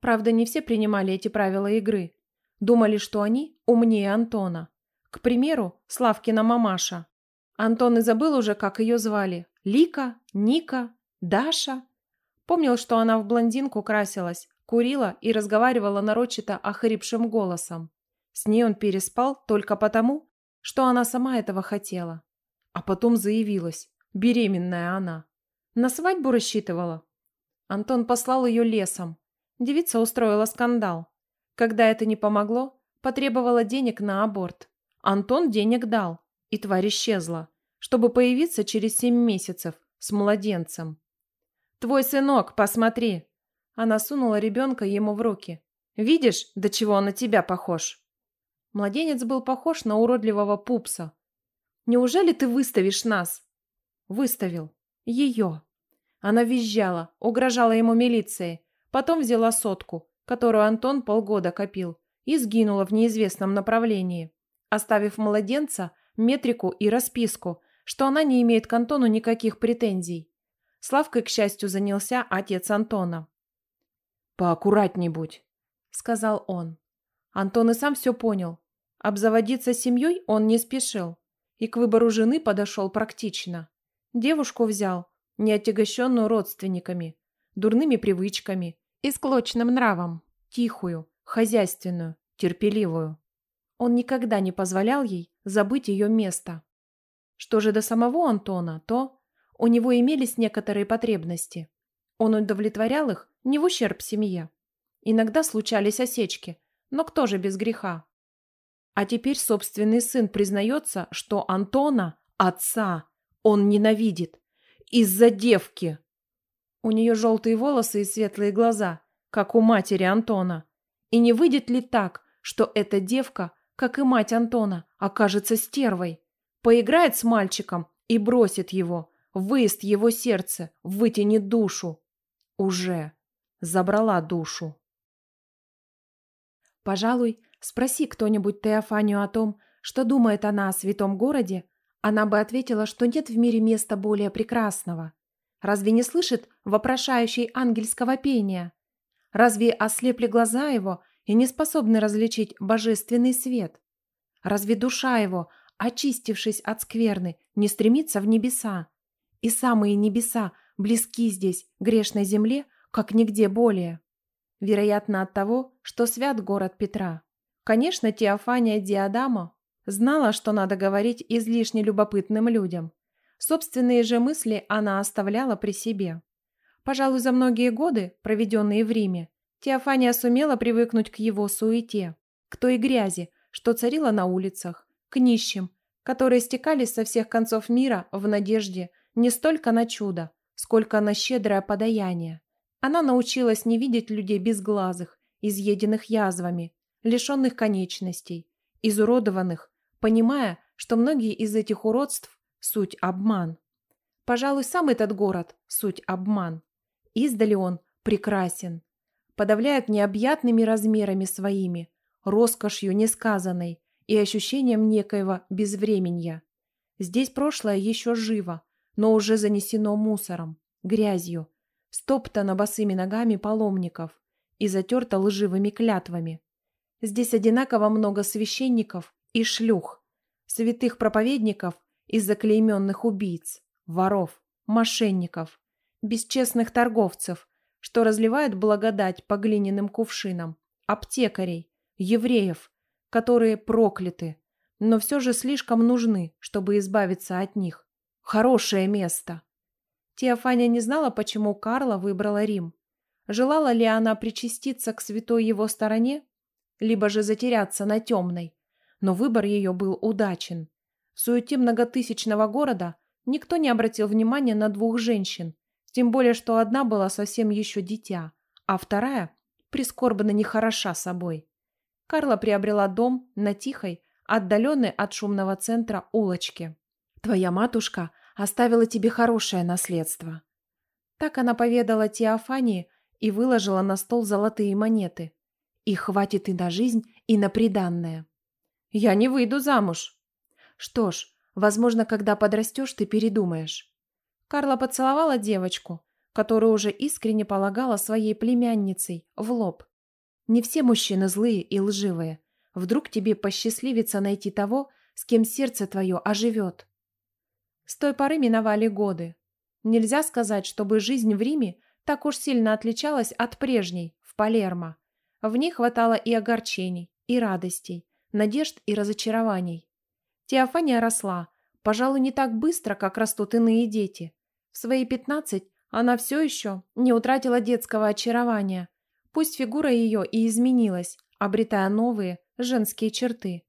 Правда, не все принимали эти правила игры. Думали, что они умнее Антона. К примеру, Славкина мамаша. Антон и забыл уже, как ее звали. Лика, Ника, Даша. Помнил, что она в блондинку красилась, курила и разговаривала нарочито охрипшим голосом. С ней он переспал только потому, что она сама этого хотела. А потом заявилась, беременная она. На свадьбу рассчитывала. Антон послал ее лесом. Девица устроила скандал. Когда это не помогло, потребовала денег на аборт. Антон денег дал, и тварь исчезла, чтобы появиться через семь месяцев с младенцем. «Твой сынок, посмотри!» Она сунула ребенка ему в руки. «Видишь, до чего он на тебя похож?» Младенец был похож на уродливого пупса. «Неужели ты выставишь нас?» Выставил. Ее. Она визжала, угрожала ему милицией. Потом взяла сотку, которую Антон полгода копил, и сгинула в неизвестном направлении, оставив младенца, метрику и расписку, что она не имеет к Антону никаких претензий. Славкой, к счастью, занялся отец Антона поаккуратней будь», — сказал он. Антон и сам все понял. Обзаводиться семьей он не спешил и к выбору жены подошел практично. Девушку взял, не отягощенную родственниками, дурными привычками и склочным нравом, тихую, хозяйственную, терпеливую. Он никогда не позволял ей забыть ее место. Что же до самого Антона, то у него имелись некоторые потребности. Он удовлетворял их не в ущерб семье. Иногда случались осечки, но кто же без греха? А теперь собственный сын признается, что Антона, отца, он ненавидит. Из-за девки. У нее желтые волосы и светлые глаза, как у матери Антона. И не выйдет ли так, что эта девка, как и мать Антона, окажется стервой? Поиграет с мальчиком и бросит его, выест его сердце, вытянет душу. Уже забрала душу. Пожалуй, спроси кто-нибудь Теофанию о том, что думает она о святом городе, она бы ответила, что нет в мире места более прекрасного. Разве не слышит вопрошающий ангельского пения? Разве ослепли глаза его и не способны различить божественный свет? Разве душа его, очистившись от скверны, не стремится в небеса? И самые небеса, близки здесь, грешной земле, как нигде более, вероятно от того, что свят город Петра. Конечно, Теофания Диадама знала, что надо говорить излишне любопытным людям. Собственные же мысли она оставляла при себе. Пожалуй, за многие годы, проведенные в Риме, Теофания сумела привыкнуть к его суете, к той грязи, что царила на улицах, к нищим, которые стекались со всех концов мира в надежде не столько на чудо, сколько на щедрое подаяние. Она научилась не видеть людей безглазых, изъеденных язвами, лишенных конечностей, изуродованных, понимая, что многие из этих уродств – суть обман. Пожалуй, сам этот город – суть обман. Издали он прекрасен, подавляет необъятными размерами своими, роскошью несказанной и ощущением некоего безвременья. Здесь прошлое еще живо, но уже занесено мусором, грязью – стоптана босыми ногами паломников и затерто лживыми клятвами. Здесь одинаково много священников и шлюх, святых проповедников и заклейменных убийц, воров, мошенников, бесчестных торговцев, что разливают благодать по глиняным кувшинам, аптекарей, евреев, которые прокляты, но все же слишком нужны, чтобы избавиться от них. Хорошее место. Теофания не знала, почему Карла выбрала Рим. Желала ли она причаститься к святой его стороне, либо же затеряться на темной? Но выбор ее был удачен. В суете многотысячного города никто не обратил внимания на двух женщин, тем более что одна была совсем еще дитя, а вторая прискорбно нехороша собой. Карла приобрела дом на тихой, отдаленной от шумного центра улочке. «Твоя матушка оставила тебе хорошее наследство». Так она поведала Теофании и выложила на стол золотые монеты. «Их хватит и на жизнь, и на приданное». «Я не выйду замуж». «Что ж, возможно, когда подрастешь, ты передумаешь». Карла поцеловала девочку, которую уже искренне полагала своей племянницей, в лоб. «Не все мужчины злые и лживые. Вдруг тебе посчастливится найти того, с кем сердце твое оживет». С той поры миновали годы. Нельзя сказать, чтобы жизнь в Риме так уж сильно отличалась от прежней, в Палермо. В ней хватало и огорчений, и радостей, надежд и разочарований. Теофания росла, пожалуй, не так быстро, как растут иные дети. В свои 15 она все еще не утратила детского очарования. Пусть фигура ее и изменилась, обретая новые женские черты.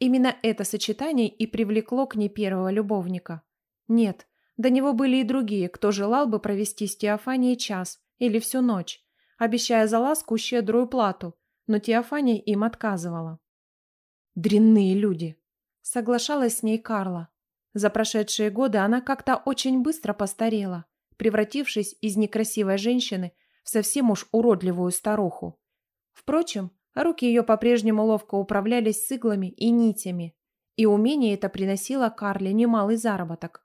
Именно это сочетание и привлекло к ней первого любовника. Нет, до него были и другие, кто желал бы провести с Теофанией час или всю ночь, обещая за ласку щедрую плату, но Теофания им отказывала. «Дрянные люди!» – соглашалась с ней Карла. За прошедшие годы она как-то очень быстро постарела, превратившись из некрасивой женщины в совсем уж уродливую старуху. Впрочем, руки ее по-прежнему ловко управлялись с иглами и нитями, и умение это приносило Карле немалый заработок.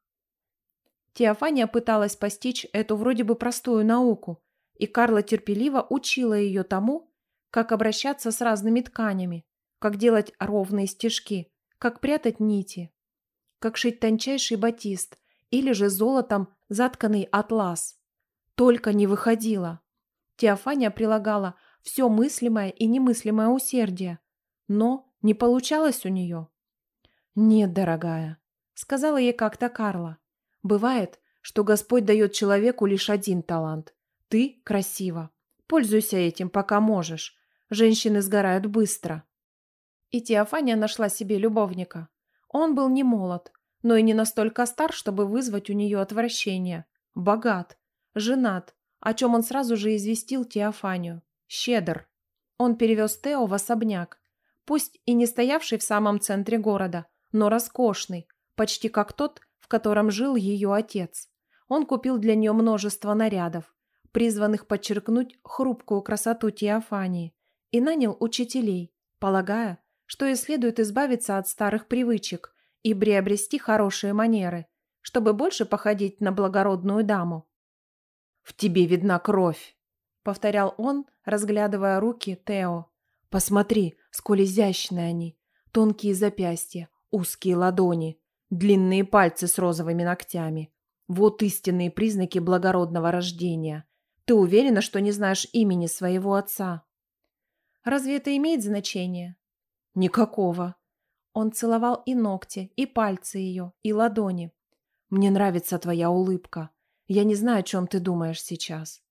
Теофания пыталась постичь эту вроде бы простую науку, и Карла терпеливо учила ее тому, как обращаться с разными тканями, как делать ровные стежки, как прятать нити, как шить тончайший батист или же золотом затканный атлас. Только не выходила. Теофания прилагала все мыслимое и немыслимое усердие, но не получалось у нее. «Нет, дорогая», — сказала ей как-то Карла, Бывает, что Господь дает человеку лишь один талант. Ты красива. Пользуйся этим, пока можешь. Женщины сгорают быстро. И Теофания нашла себе любовника. Он был не молод, но и не настолько стар, чтобы вызвать у нее отвращение. Богат, женат, о чем он сразу же известил Теофанию. Щедр. Он перевез Тео в особняк, пусть и не стоявший в самом центре города, но роскошный, почти как тот, в котором жил ее отец. Он купил для нее множество нарядов, призванных подчеркнуть хрупкую красоту Теофании, и нанял учителей, полагая, что и следует избавиться от старых привычек и приобрести хорошие манеры, чтобы больше походить на благородную даму. «В тебе видна кровь», — повторял он, разглядывая руки Тео. «Посмотри, сколь изящны они, тонкие запястья, узкие ладони» длинные пальцы с розовыми ногтями. Вот истинные признаки благородного рождения. Ты уверена, что не знаешь имени своего отца? Разве это имеет значение? Никакого. Он целовал и ногти, и пальцы ее, и ладони. Мне нравится твоя улыбка. Я не знаю, о чем ты думаешь сейчас.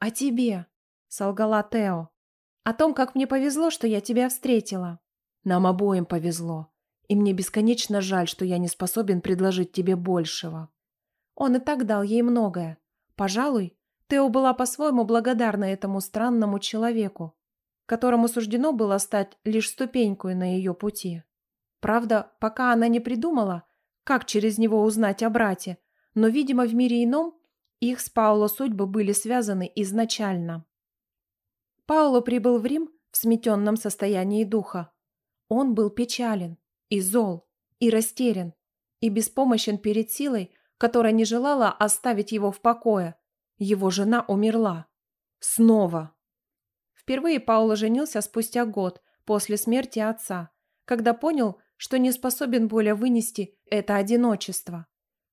О тебе, солгала Тео. О том, как мне повезло, что я тебя встретила. Нам обоим повезло и мне бесконечно жаль, что я не способен предложить тебе большего. Он и так дал ей многое. Пожалуй, Тео была по-своему благодарна этому странному человеку, которому суждено было стать лишь ступенькой на ее пути. Правда, пока она не придумала, как через него узнать о брате, но, видимо, в мире ином их с Пауло судьбы были связаны изначально. Пауло прибыл в Рим в сметенном состоянии духа. Он был печален, и зол, и растерян, и беспомощен перед силой, которая не желала оставить его в покое. Его жена умерла. Снова. Впервые Пауло женился спустя год после смерти отца, когда понял, что не способен более вынести это одиночество.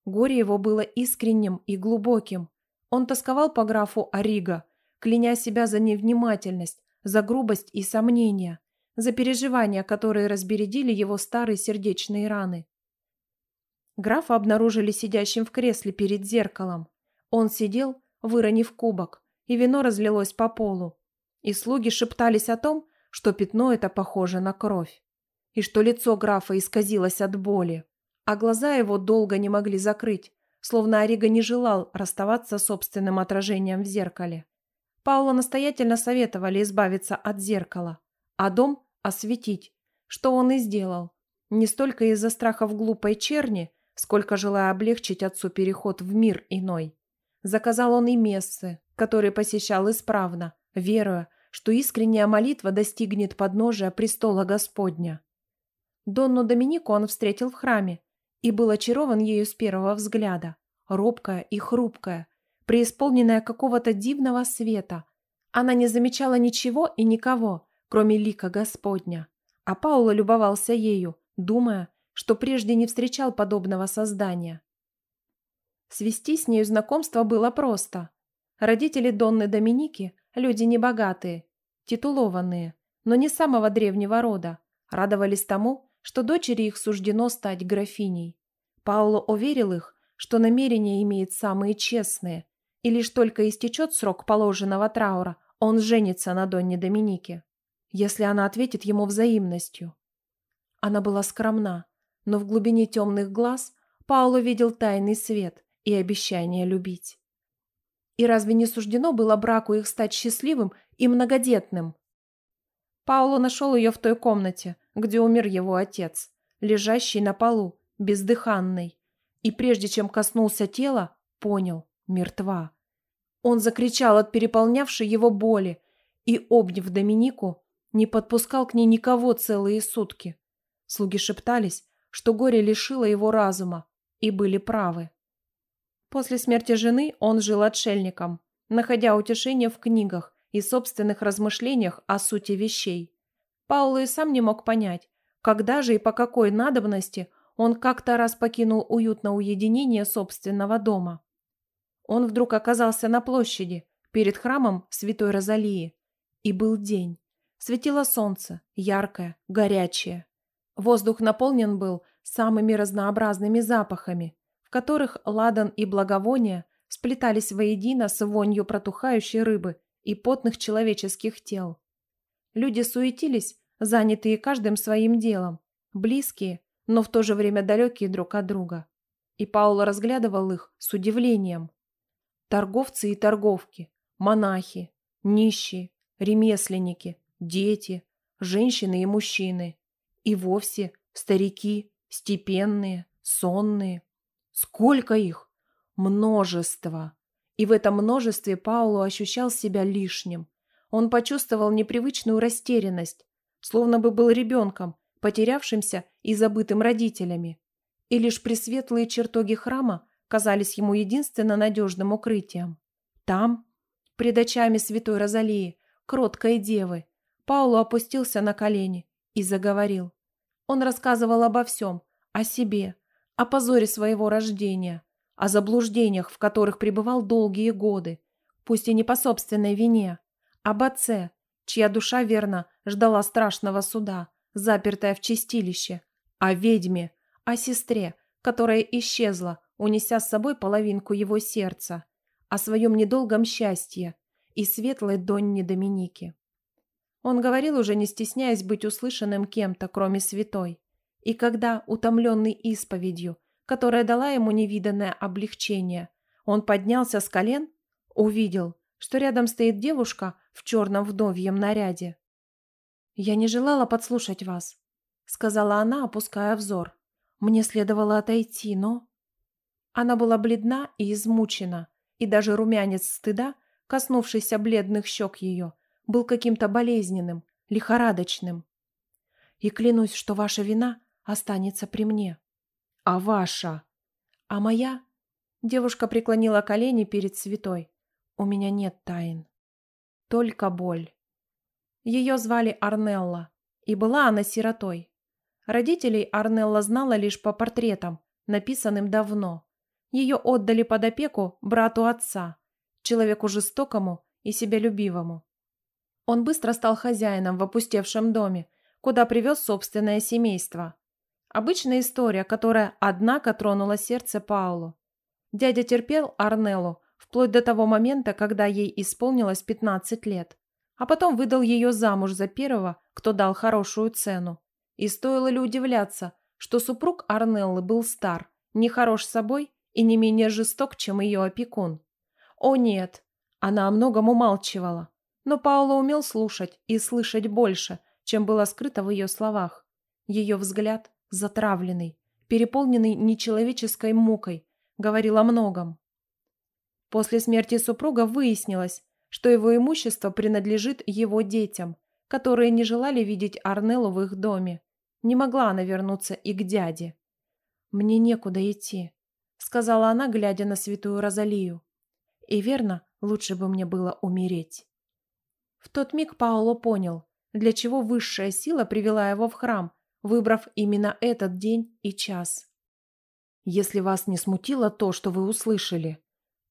Горе его было искренним и глубоким. Он тосковал по графу Ариго, кляня себя за невнимательность, за грубость и сомнения за переживания, которые разбередили его старые сердечные раны. Графа обнаружили сидящим в кресле перед зеркалом. Он сидел, выронив кубок, и вино разлилось по полу. И слуги шептались о том, что пятно это похоже на кровь, и что лицо графа исказилось от боли, а глаза его долго не могли закрыть, словно Ориго не желал расставаться с собственным отражением в зеркале. Паула настоятельно советовали избавиться от зеркала, а дом осветить, что он и сделал, не столько из-за страхов глупой черни, сколько желая облегчить отцу переход в мир иной. Заказал он и мессы, которые посещал исправно, веруя, что искренняя молитва достигнет подножия престола Господня. Донну Доминику он встретил в храме и был очарован ею с первого взгляда, робкая и хрупкая, преисполненная какого-то дивного света. Она не замечала ничего и никого, кроме лика Господня. А Пауло любовался ею, думая, что прежде не встречал подобного создания. Свести с нею знакомство было просто. Родители Донны Доминики – люди небогатые, титулованные, но не самого древнего рода, радовались тому, что дочери их суждено стать графиней. Пауло уверил их, что намерения имеет самые честные, и лишь только истечет срок положенного траура, он женится на Донне Доминике если она ответит ему взаимностью. Она была скромна, но в глубине темных глаз Пауло видел тайный свет и обещание любить. И разве не суждено было браку их стать счастливым и многодетным? Пауло нашел ее в той комнате, где умер его отец, лежащий на полу, бездыханный, и прежде чем коснулся тела, понял – мертва. Он закричал от переполнявшей его боли и, обняв Доминику, не подпускал к ней никого целые сутки. Слуги шептались, что горе лишило его разума, и были правы. После смерти жены он жил отшельником, находя утешение в книгах и собственных размышлениях о сути вещей. Пауло и сам не мог понять, когда же и по какой надобности он как-то раз покинул уютное уединение собственного дома. Он вдруг оказался на площади перед храмом Святой Розалии, и был день. Светило солнце, яркое, горячее. Воздух наполнен был самыми разнообразными запахами, в которых ладан и благовония сплетались воедино с вонью протухающей рыбы и потных человеческих тел. Люди суетились, занятые каждым своим делом, близкие, но в то же время далекие друг от друга. И Паула разглядывал их с удивлением. Торговцы и торговки, монахи, нищие, ремесленники – дети, женщины и мужчины, и вовсе старики, степенные, сонные. Сколько их? Множество. И в этом множестве Паулу ощущал себя лишним. Он почувствовал непривычную растерянность, словно бы был ребенком, потерявшимся и забытым родителями. И лишь пресветлые чертоги храма казались ему единственно надежным укрытием. Там, пред очами святой Розалии, кроткой девы, Пауло опустился на колени и заговорил. Он рассказывал обо всем, о себе, о позоре своего рождения, о заблуждениях, в которых пребывал долгие годы, пусть и не по собственной вине, об отце, чья душа верно ждала страшного суда, запертая в чистилище, о ведьме, о сестре, которая исчезла, унеся с собой половинку его сердца, о своем недолгом счастье и светлой Донне Доминике. Он говорил уже, не стесняясь быть услышанным кем-то, кроме святой. И когда, утомленный исповедью, которая дала ему невиданное облегчение, он поднялся с колен, увидел, что рядом стоит девушка в черном вдовьем наряде. «Я не желала подслушать вас», — сказала она, опуская взор. «Мне следовало отойти, но...» Она была бледна и измучена, и даже румянец стыда, коснувшийся бледных щек ее, — был каким-то болезненным, лихорадочным. И клянусь, что ваша вина останется при мне. А ваша? А моя? Девушка преклонила колени перед святой. У меня нет тайн. Только боль. Ее звали Арнелла, и была она сиротой. Родителей Арнелла знала лишь по портретам, написанным давно. Ее отдали под опеку брату отца, человеку жестокому и себялюбивому. Он быстро стал хозяином в опустевшем доме, куда привез собственное семейство. Обычная история, которая, однако, тронула сердце Паулу. Дядя терпел Арнеллу вплоть до того момента, когда ей исполнилось 15 лет, а потом выдал ее замуж за первого, кто дал хорошую цену. И стоило ли удивляться, что супруг Арнеллы был стар, нехорош собой и не менее жесток, чем ее опекун. О нет, она о многом умалчивала. Но Пауло умел слушать и слышать больше, чем было скрыто в ее словах. Ее взгляд, затравленный, переполненный нечеловеческой мукой, говорил о многом. После смерти супруга выяснилось, что его имущество принадлежит его детям, которые не желали видеть Арнеллу в их доме. Не могла она вернуться и к дяде. «Мне некуда идти», — сказала она, глядя на святую Розалию. «И верно, лучше бы мне было умереть». В тот миг Паоло понял, для чего высшая сила привела его в храм, выбрав именно этот день и час. «Если вас не смутило то, что вы услышали...»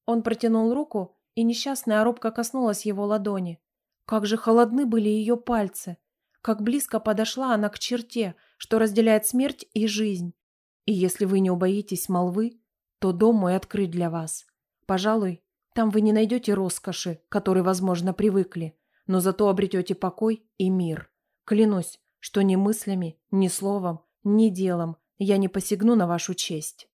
Он протянул руку, и несчастная робко коснулась его ладони. Как же холодны были ее пальцы! Как близко подошла она к черте, что разделяет смерть и жизнь. И если вы не убоитесь молвы, то дом мой открыт для вас. Пожалуй, там вы не найдете роскоши, к которой, возможно, привыкли, но зато обретете покой и мир. Клянусь, что ни мыслями, ни словом, ни делом я не посягну на вашу честь.